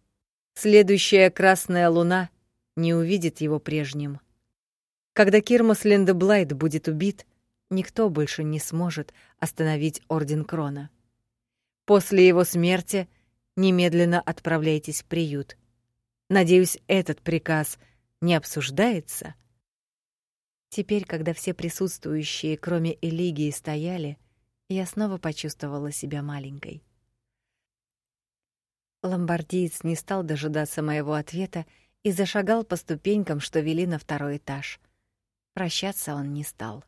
Следующая красная луна не увидит его прежним. Когда Кирмас Лендеблайт будет убит, никто больше не сможет остановить Орден Крона. После его смерти немедленно отправляйтесь в приют. Надеюсь, этот приказ не обсуждается. Теперь, когда все присутствующие, кроме Элигии, стояли, я снова почувствовала себя маленькой. Ломбардиец не стал дожидаться моего ответа и зашагал по ступенькам, что вели на второй этаж. Прощаться он не стал.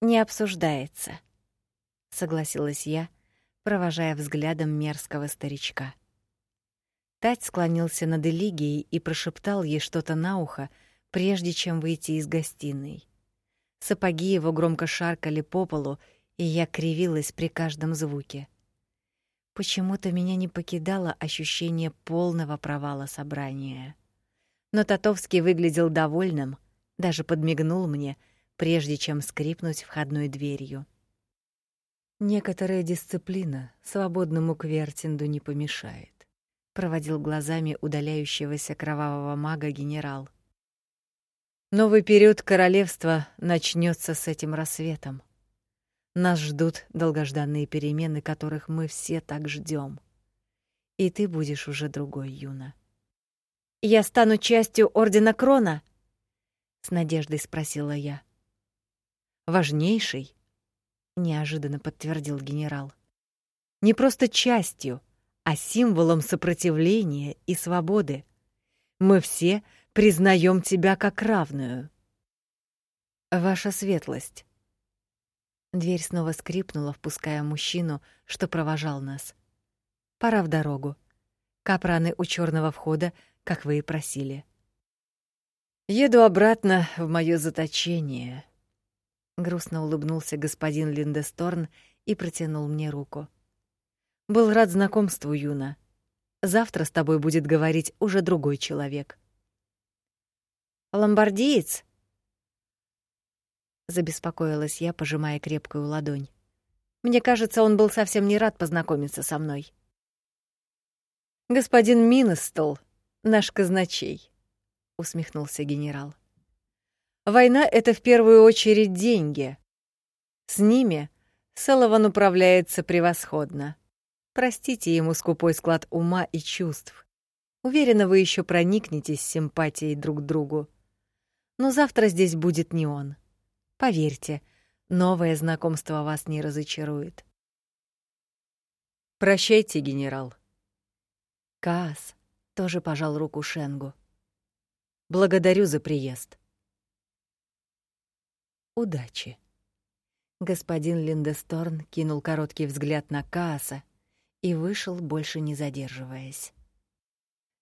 Не обсуждается, согласилась я, провожая взглядом мерзкого старичка. Тать склонился над Элигией и прошептал ей что-то на ухо, прежде чем выйти из гостиной. Сапоги его громко шаркали по полу, и я кривилась при каждом звуке. Почему-то меня не покидало ощущение полного провала собрания. Но Татовский выглядел довольным, даже подмигнул мне, прежде чем скрипнуть входной дверью. Некоторая дисциплина свободному Квертинду не помешает, проводил глазами удаляющегося кровавого мага генерал. Новый период королевства начнется с этим рассветом. Нас ждут долгожданные перемены, которых мы все так ждем. И ты будешь уже другой, Юна. Я стану частью ордена Крона? с надеждой спросила я. Важнейший, неожиданно подтвердил генерал. Не просто частью, а символом сопротивления и свободы. Мы все признаем тебя как равную. Ваша светлость. Дверь снова скрипнула, впуская мужчину, что провожал нас. Пора в дорогу. Капраны у черного входа, как вы и просили. Еду обратно в моё заточение. Грустно улыбнулся господин Линдесторн и протянул мне руку. Был рад знакомству, Юна. Завтра с тобой будет говорить уже другой человек. Ломбардиец? Забеспокоилась я, пожимая крепкую ладонь. Мне кажется, он был совсем не рад познакомиться со мной. Господин Минестл, наш казначей, усмехнулся генерал. Война — это в первую очередь деньги. С ними Селован управляется превосходно. Простите ему скупой склад ума и чувств. Уверена, вы еще проникнетесь симпатией друг к другу. Но завтра здесь будет не он. Поверьте, новое знакомство вас не разочарует. Прощайте, генерал. Каас тоже пожал руку Шенгу. Благодарю за приезд. Удачи. Господин Линдесторн кинул короткий взгляд на Кааса и вышел, больше не задерживаясь.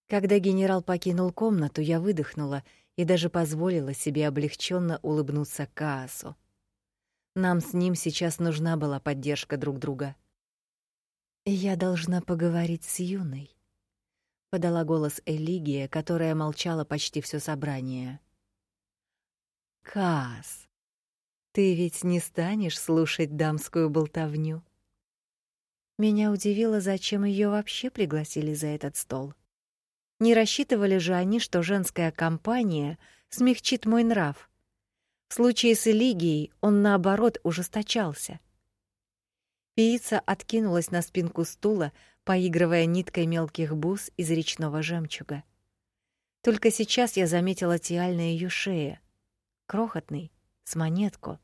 Когда генерал покинул комнату, я выдохнула и даже позволила себе облегченно улыбнуться Каасу. Нам с ним сейчас нужна была поддержка друг друга. Я должна поговорить с Юной, подала голос Элигия, которая молчала почти все собрание. Каас, ты ведь не станешь слушать дамскую болтовню. Меня удивило, зачем ее вообще пригласили за этот стол. Не рассчитывали же они, что женская компания смягчит мой нрав. В случае с Элигией он наоборот ужесточался. Певица откинулась на спинку стула, поигрывая ниткой мелких бус из речного жемчуга. Только сейчас я заметила тиаль на её шее, крохотный, с монетку.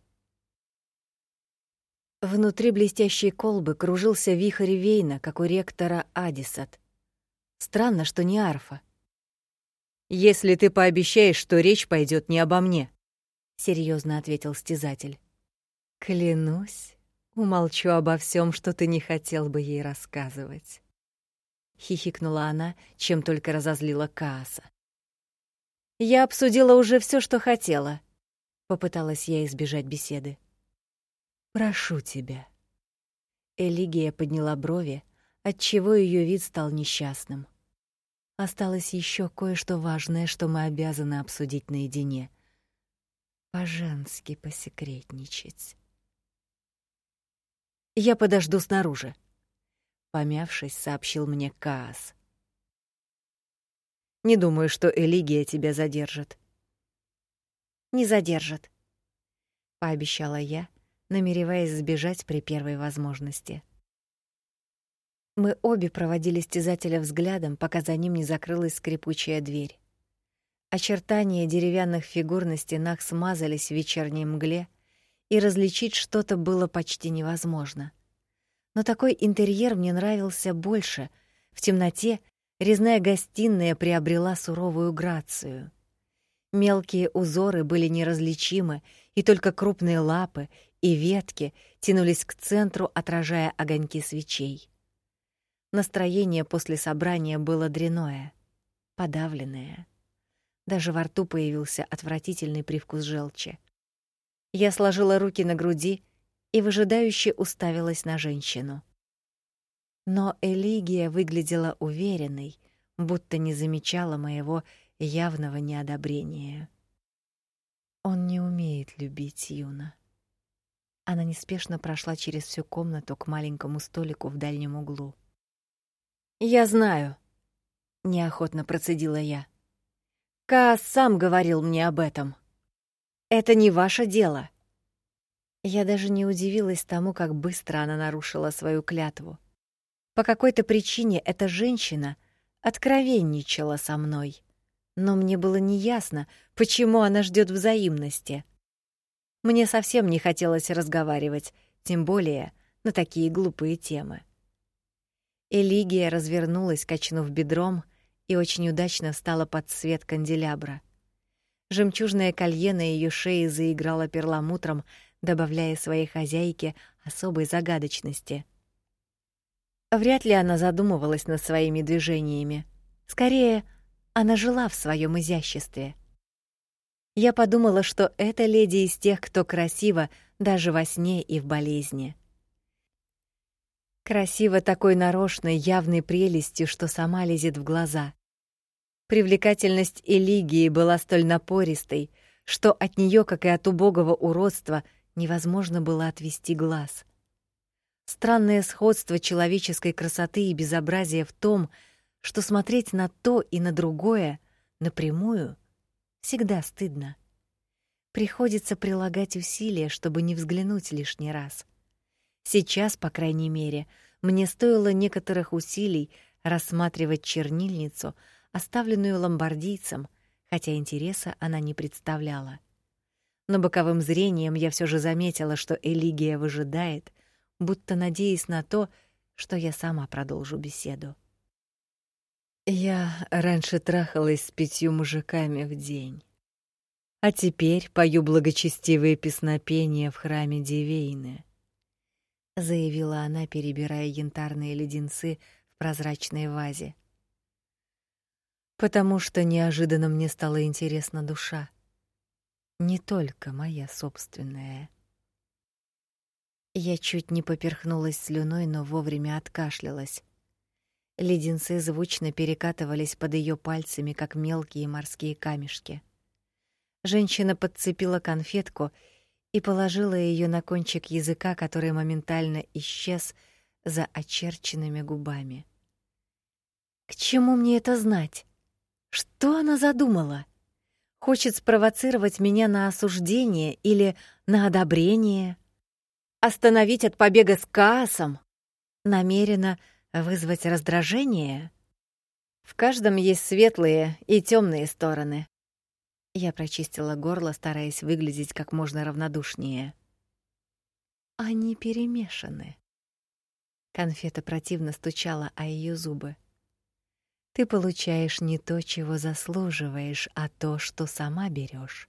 Внутри блестящей колбы кружился вихрь вейна, как у ректора Адисат. Странно, что не арфа. «Если ты пообещаешь, что речь пойдет не обо мне», — серьезно ответил стязатель. «Клянусь, умолчу обо всем, что ты не хотел бы ей рассказывать», — хихикнула она, чем только разозлила Кааса. «Я обсудила уже все, что хотела», Попыталась я избежать беседы. Прошу тебя. Элигия подняла брови, отчего ее вид стал несчастным. Осталось еще кое-что важное, что мы обязаны обсудить наедине. По-женски посекретничать. Я подожду снаружи, помявшись, сообщил мне Каас. Не думаю, что Элигия тебя задержит не задержит, пообещала я, намереваясь сбежать при первой возможности. Мы обе проводили стезателя взглядом, пока за ним не закрылась скрипучая дверь. Очертания деревянных фигур на стенах смазались в вечерней мгле, и различить что-то было почти невозможно. Но такой интерьер мне нравился больше. В темноте резная гостиная приобрела суровую грацию. Мелкие узоры были неразличимы, и только крупные лапы и ветки тянулись к центру, отражая огоньки свечей. Настроение после собрания было дряное, подавленное. Даже во рту появился отвратительный привкус желчи. Я сложила руки на груди и выжидающе уставилась на женщину. Но Элигия выглядела уверенной, будто не замечала моего явного неодобрения. Он не умеет любить Юна. Она неспешно прошла через всю комнату к маленькому столику в дальнем углу. Я знаю, неохотно процедила я. Ка сам говорил мне об этом. Это не ваше дело. Я даже не удивилась тому, как быстро она нарушила свою клятву. По какой-то причине эта женщина откровенничала со мной, но мне было неясно, почему она ждет взаимности. Мне совсем не хотелось разговаривать, тем более на такие глупые темы. Элигия развернулась, качнув бедром, и очень удачно встала под свет канделябра. Жемчужное колье на ее шее заиграло перламутром, добавляя своей хозяйке особой загадочности. Вряд ли она задумывалась над своими движениями. Скорее, она жила в своем изяществе. Я подумала, что эта леди из тех, кто красиво даже во сне и в болезни. Красиво такой нарочной, явной прелестью, что сама лезет в глаза. Привлекательность Элигии была столь напористой, что от нее, как и от убогого уродства, невозможно было отвести глаз. Странное сходство человеческой красоты и безобразия в том, что смотреть на то и на другое напрямую всегда стыдно. Приходится прилагать усилия, чтобы не взглянуть лишний раз. Сейчас, по крайней мере, мне стоило некоторых усилий рассматривать чернильницу, оставленную ломбардийцем, хотя интереса она не представляла. Но боковым зрением я все же заметила, что Элигия выжидает, будто надеясь на то, что я сама продолжу беседу. Я раньше трахалась с пятью мужиками в день. А теперь пою благочестивые песнопения в храме Дивейны заявила она, перебирая янтарные леденцы в прозрачной вазе. Потому что неожиданно мне стала интересна душа, не только моя собственная. Я чуть не поперхнулась слюной, но вовремя откашлялась. Леденцы звучно перекатывались под ее пальцами, как мелкие морские камешки. Женщина подцепила конфетку и положила ее на кончик языка, который моментально исчез за очерченными губами. К чему мне это знать? Что она задумала? Хочет спровоцировать меня на осуждение или на одобрение? Остановить от побега с Каасом? Намеренно вызвать раздражение? В каждом есть светлые и темные стороны. Я прочистила горло, стараясь выглядеть как можно равнодушнее. Они перемешаны. Конфета противно стучала о ее зубы. Ты получаешь не то, чего заслуживаешь, а то, что сама берешь.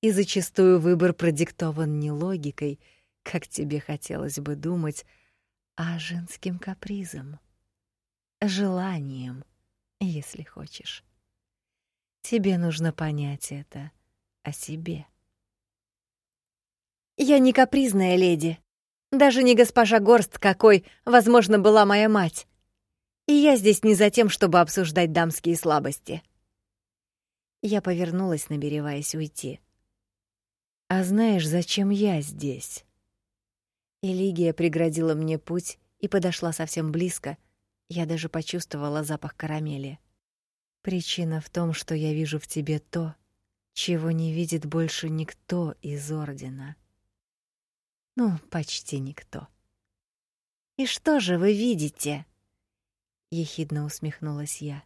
И зачастую выбор продиктован не логикой, как тебе хотелось бы думать, а женским капризом, желанием, если хочешь. Тебе нужно понять это о себе. Я не капризная леди, даже не госпожа Горст, какой, возможно, была моя мать. И я здесь не за тем, чтобы обсуждать дамские слабости. Я повернулась, намереваясь уйти. А знаешь, зачем я здесь? Элигия преградила мне путь и подошла совсем близко. Я даже почувствовала запах карамели. Причина в том, что я вижу в тебе то, чего не видит больше никто из ордена. Ну, почти никто. И что же вы видите? ехидно усмехнулась я.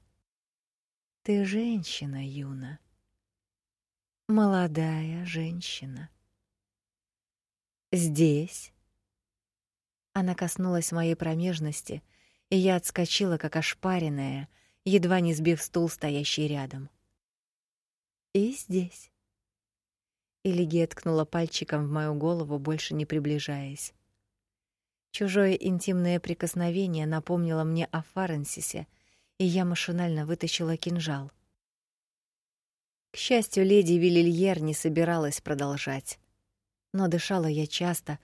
Ты женщина, Юна. Молодая женщина. Здесь она коснулась моей промежности, и я отскочила как ошпаренная, едва не сбив стул, стоящий рядом. и здесь. Элигия ткнула пальчиком в мою голову, больше не приближаясь. Чужое интимное прикосновение напомнило мне о Фаренсисе, и я машинально вытащила кинжал. К счастью, леди Вильельер не собиралась продолжать. Но дышала я часто,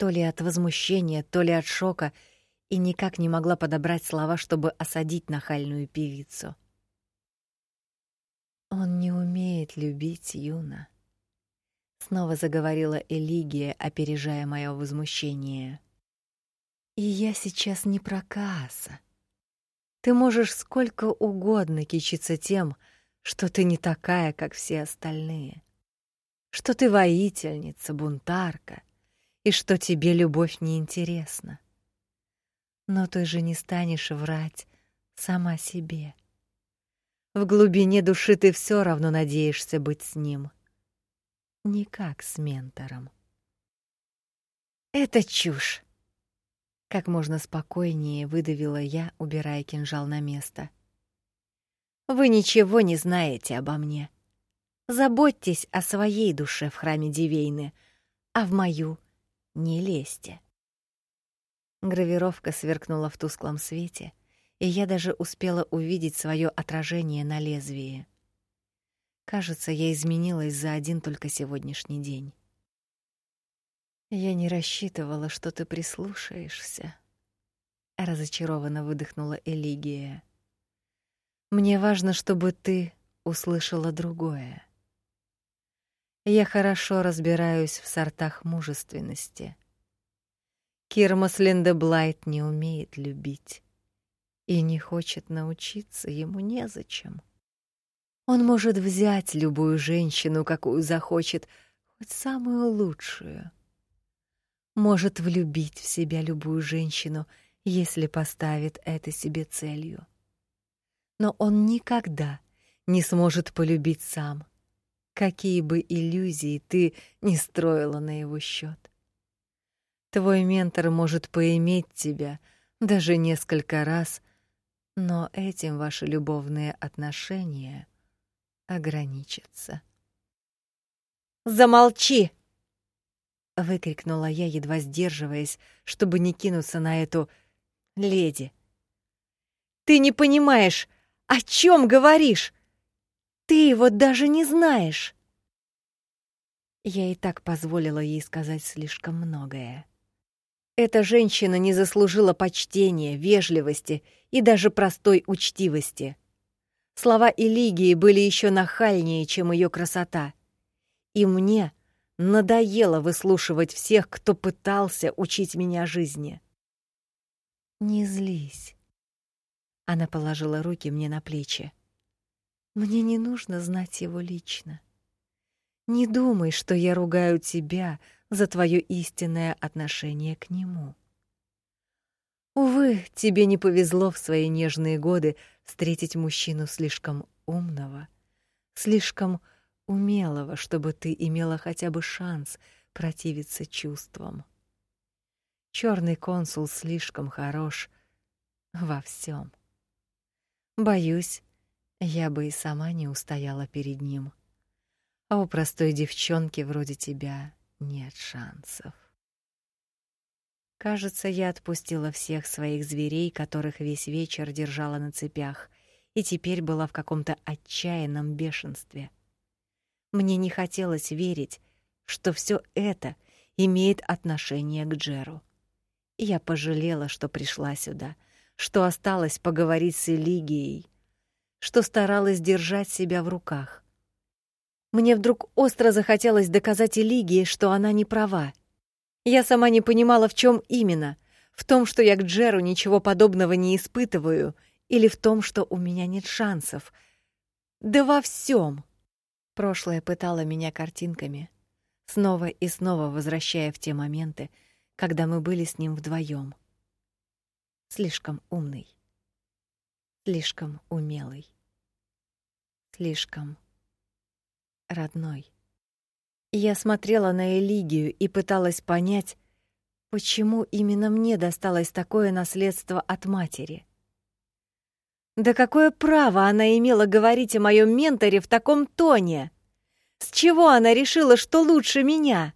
то ли от возмущения, то ли от шока, и никак не могла подобрать слова, чтобы осадить нахальную певицу. Он не умеет любить Юна. Снова заговорила Элигия, опережая мое возмущение. И я сейчас не про Кааса. Ты можешь сколько угодно кичиться тем, что ты не такая, как все остальные. Что ты воительница, бунтарка, и что тебе любовь не интересна. Но ты же не станешь врать сама себе. В глубине души ты все равно надеешься быть с ним. Не как с ментором. Это чушь. Как можно спокойнее выдавила я, убирая кинжал на место. Вы ничего не знаете обо мне. Заботьтесь о своей душе в храме Дивейны, а в мою не лезьте. Гравировка сверкнула в тусклом свете, и я даже успела увидеть свое отражение на лезвии. Кажется, я изменилась за один только сегодняшний день. Я не рассчитывала, что ты прислушаешься, разочарованно выдохнула Элигия. Мне важно, чтобы ты услышала другое. Я хорошо разбираюсь в сортах мужественности. Кирмас Линдеблайт не умеет любить и не хочет научиться, ему незачем. Он может взять любую женщину, какую захочет, хоть самую лучшую может влюбить в себя любую женщину, если поставит это себе целью. Но он никогда не сможет полюбить сам, какие бы иллюзии ты ни строила на его счет. Твой ментор может поиметь тебя даже несколько раз, но этим ваши любовные отношения ограничатся. Замолчи, выкрикнула я, едва сдерживаясь, чтобы не кинуться на эту леди. Ты не понимаешь, о чем говоришь? Ты его даже не знаешь. Я и так позволила ей сказать слишком многое. Эта женщина не заслужила почтения, вежливости и даже простой учтивости. Слова Элигии были еще нахальнее, чем ее красота. И мне Надоело выслушивать всех, кто пытался учить меня жизни. Не злись. Она положила руки мне на плечи. Мне не нужно знать его лично. Не думай, что я ругаю тебя за твое истинное отношение к нему. Увы, тебе не повезло в свои нежные годы встретить мужчину слишком умного, слишком умелого, чтобы ты имела хотя бы шанс противиться чувствам. Черный консул слишком хорош во всем. Боюсь, я бы и сама не устояла перед ним. А у простой девчонки вроде тебя нет шансов. Кажется, я отпустила всех своих зверей, которых весь вечер держала на цепях, и теперь была в каком-то отчаянном бешенстве. Мне не хотелось верить, что все это имеет отношение к Джеру. Я пожалела, что пришла сюда, что осталась поговорить с Элигией, что старалась держать себя в руках. Мне вдруг остро захотелось доказать Элигии, что она не права. Я сама не понимала, в чем именно. В том, что я к Джеру ничего подобного не испытываю, или в том, что у меня нет шансов. Да во всем. Прошлое пытало меня картинками, снова и снова возвращая в те моменты, когда мы были с ним вдвоем. Слишком умный, слишком умелый, слишком родной. Я смотрела на Элигию и пыталась понять, почему именно мне досталось такое наследство от матери. Да какое право она имела говорить о моем менторе в таком тоне? С чего она решила, что лучше меня?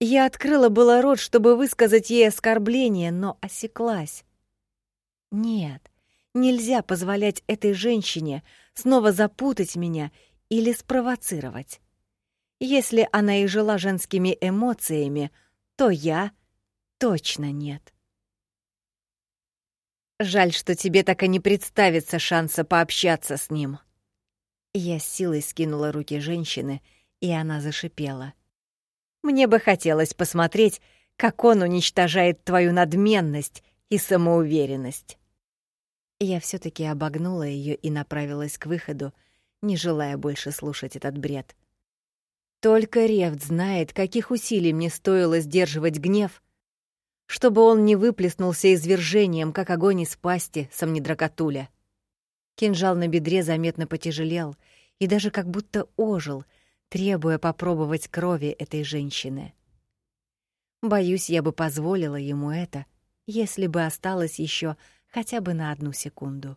Я открыла было рот, чтобы высказать ей оскорбление, но осеклась. Нет, нельзя позволять этой женщине снова запутать меня или спровоцировать. Если она и жила женскими эмоциями, то я точно нет. Жаль, что тебе так и не представится шанса пообщаться с ним. Я с силой скинула руки женщины, и она зашипела. Мне бы хотелось посмотреть, как он уничтожает твою надменность и самоуверенность. Я все таки обогнула ее и направилась к выходу, не желая больше слушать этот бред. Только Ревд знает, каких усилий мне стоило сдерживать гнев, чтобы он не выплеснулся извержением, как огонь из пасти сомнидракатуля. Кинжал на бедре заметно потяжелел и даже как будто ожил, требуя попробовать крови этой женщины. Боюсь, я бы позволила ему это, если бы осталось еще хотя бы на одну секунду.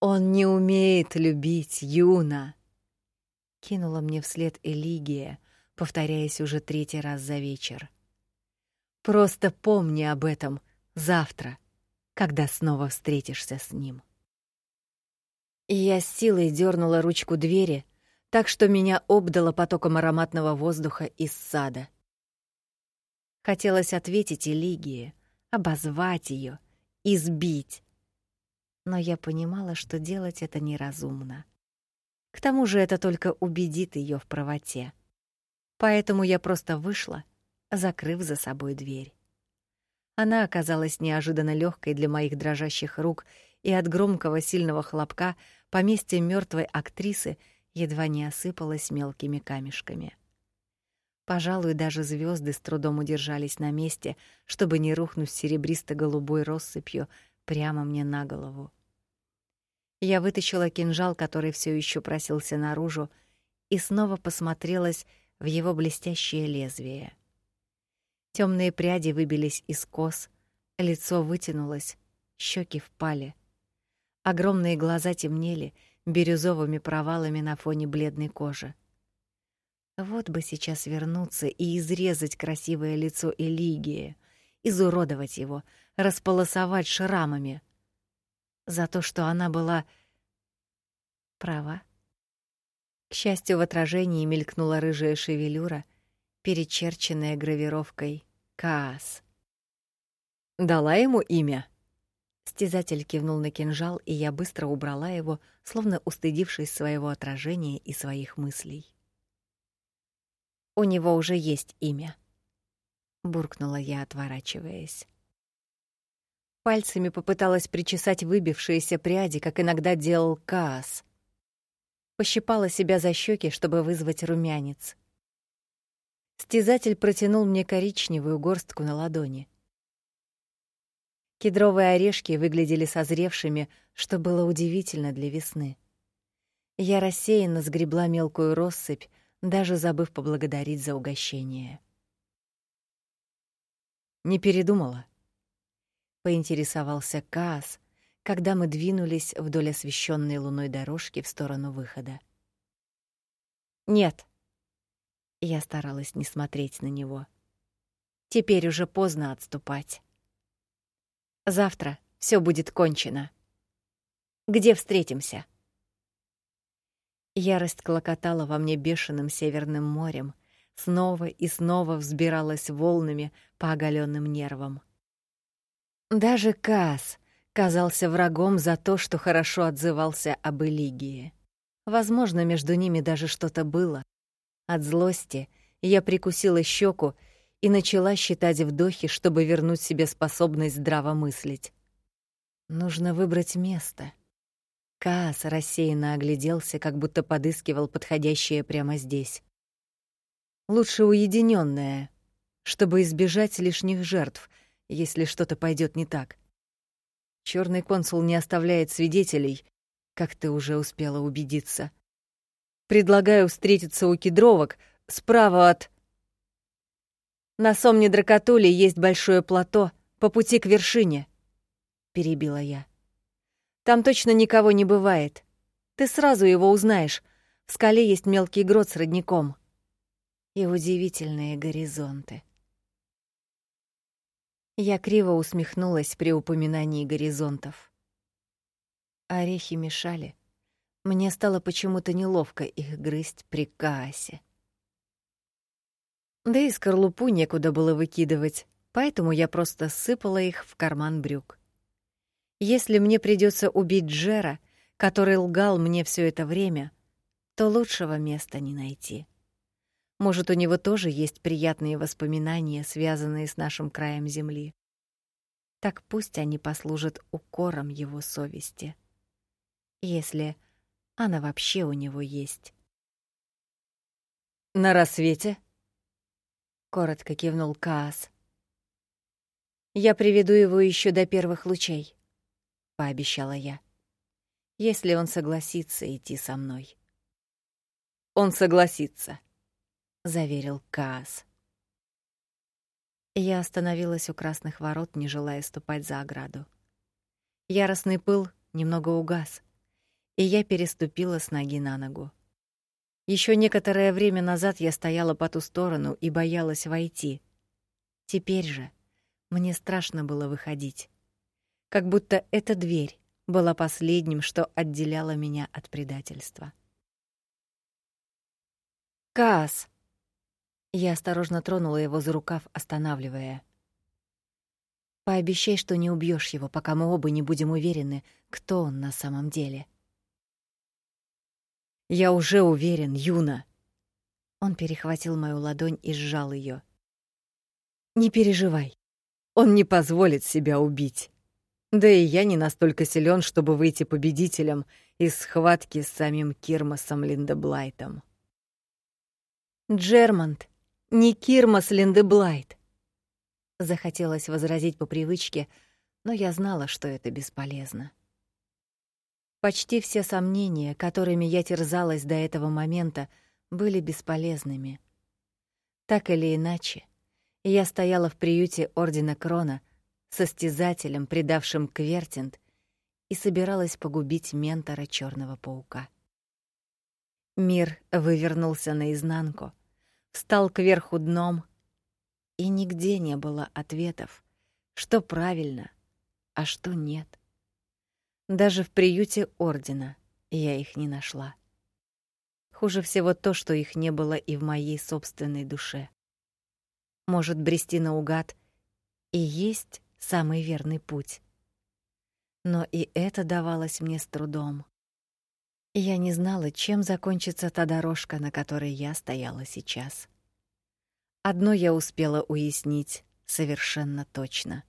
Он не умеет любить Юна, кинула мне вслед Элигия, повторяясь уже третий раз за вечер. Просто помни об этом завтра, когда снова встретишься с ним. Я с силой дернула ручку двери, так что меня обдало потоком ароматного воздуха из сада. Хотелось ответить Элигии, обозвать ее, избить. Но я понимала, что делать это неразумно. К тому же это только убедит ее в правоте. Поэтому я просто вышла — закрыв за собой дверь. Она оказалась неожиданно легкой для моих дрожащих рук, и от громкого сильного хлопка поместье мертвой актрисы едва не осыпалось мелкими камешками. Пожалуй, даже звезды с трудом удержались на месте, чтобы не рухнуть серебристо-голубой россыпью прямо мне на голову. Я вытащила кинжал, который все еще просился наружу, и снова посмотрелась в его блестящее лезвие. Темные пряди выбились из кос, лицо вытянулось, щеки впали. Огромные глаза темнели бирюзовыми провалами на фоне бледной кожи. Вот бы сейчас вернуться и изрезать красивое лицо Элигии, изуродовать его, располосовать шрамами. За то, что она была права. К счастью, в отражении мелькнула рыжая шевелюра, перечерченная гравировкой Каас. Дала ему имя. Стязатель кивнул на кинжал, и я быстро убрала его, словно устыдившись своего отражения и своих мыслей. У него уже есть имя, буркнула я, отворачиваясь. Пальцами попыталась причесать выбившиеся пряди, как иногда делал Каас. Пощипала себя за щеки, чтобы вызвать румянец. Стязатель протянул мне коричневую горстку на ладони. Кедровые орешки выглядели созревшими, что было удивительно для весны. Я рассеянно сгребла мелкую россыпь, даже забыв поблагодарить за угощение. Не передумала. Поинтересовался Каас, когда мы двинулись вдоль освещенной луной дорожки в сторону выхода. Нет, я старалась не смотреть на него. Теперь уже поздно отступать. Завтра все будет кончено. Где встретимся? Ярость клокотала во мне бешеным северным морем, снова и снова взбиралась волнами по оголенным нервам. Даже Кас казался врагом за то, что хорошо отзывался об Элигии. Возможно, между ними даже что-то было, от злости я прикусила щеку и начала считать вдохи, чтобы вернуть себе способность здраво мыслить. Нужно выбрать место. Каас рассеянно огляделся, как будто подыскивал подходящее прямо здесь. Лучше уединенное, чтобы избежать лишних жертв, если что-то пойдет не так. Черный консул не оставляет свидетелей, как ты уже успела убедиться. Предлагаю встретиться у кедровок справа от... На Сомне Дракотуле есть большое плато по пути к вершине, — перебила я. Там точно никого не бывает. Ты сразу его узнаешь. В скале есть мелкий грот с родником. И удивительные горизонты. Я криво усмехнулась при упоминании горизонтов. Орехи мешали. Мне стало почему-то неловко их грызть при кассе. Да и скорлупу некуда было выкидывать, поэтому я просто сыпала их в карман брюк. Если мне придется убить Джера, который лгал мне все это время, то лучшего места не найти. Может, у него тоже есть приятные воспоминания, связанные с нашим краем земли. Так пусть они послужат укором его совести. Если она вообще у него есть. На рассвете коротко кивнул Каас. Я приведу его еще до первых лучей, пообещала я. Если он согласится идти со мной. Он согласится, заверил Каас. Я остановилась у красных ворот, не желая ступать за ограду. Яростный пыл немного угас, и я переступила с ноги на ногу. Еще некоторое время назад я стояла по ту сторону и боялась войти. Теперь же мне страшно было выходить. Как будто эта дверь была последним, что отделяло меня от предательства. Каас. Я осторожно тронула его за рукав, останавливая. Пообещай, что не убьешь его, пока мы оба не будем уверены, кто он на самом деле. Я уже уверен, Юна. Он перехватил мою ладонь и сжал ее. Не переживай. Он не позволит себя убить. Да и я не настолько силен, чтобы выйти победителем из схватки с самим Кирмасом Линдеблайтом. Джермонт, не Кирмас Линдеблайт. Захотелось возразить по привычке, но я знала, что это бесполезно. Почти все сомнения, которыми я терзалась до этого момента, были бесполезными. Так или иначе, я стояла в приюте Ордена Крона, состязателем, предавшим Квертинт, и собиралась погубить ментора Черного паука. Мир вывернулся наизнанку, встал кверху дном, и нигде не было ответов, что правильно, а что нет. Даже в приюте ордена я их не нашла. Хуже всего то, что их не было и в моей собственной душе. Может, брести наугад и есть самый верный путь. Но и это давалось мне с трудом. Я не знала, чем закончится та дорожка, на которой я стояла сейчас. Одно я успела уяснить совершенно точно.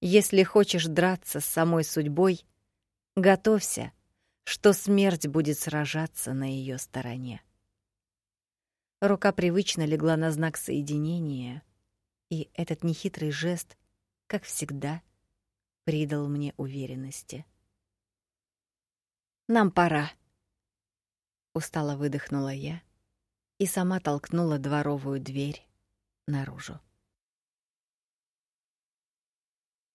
Если хочешь драться с самой судьбой, готовься, что смерть будет сражаться на ее стороне. Рука привычно легла на знак соединения, и этот нехитрый жест, как всегда, придал мне уверенности. Нам пора. Устало выдохнула я и сама толкнула дворовую дверь наружу.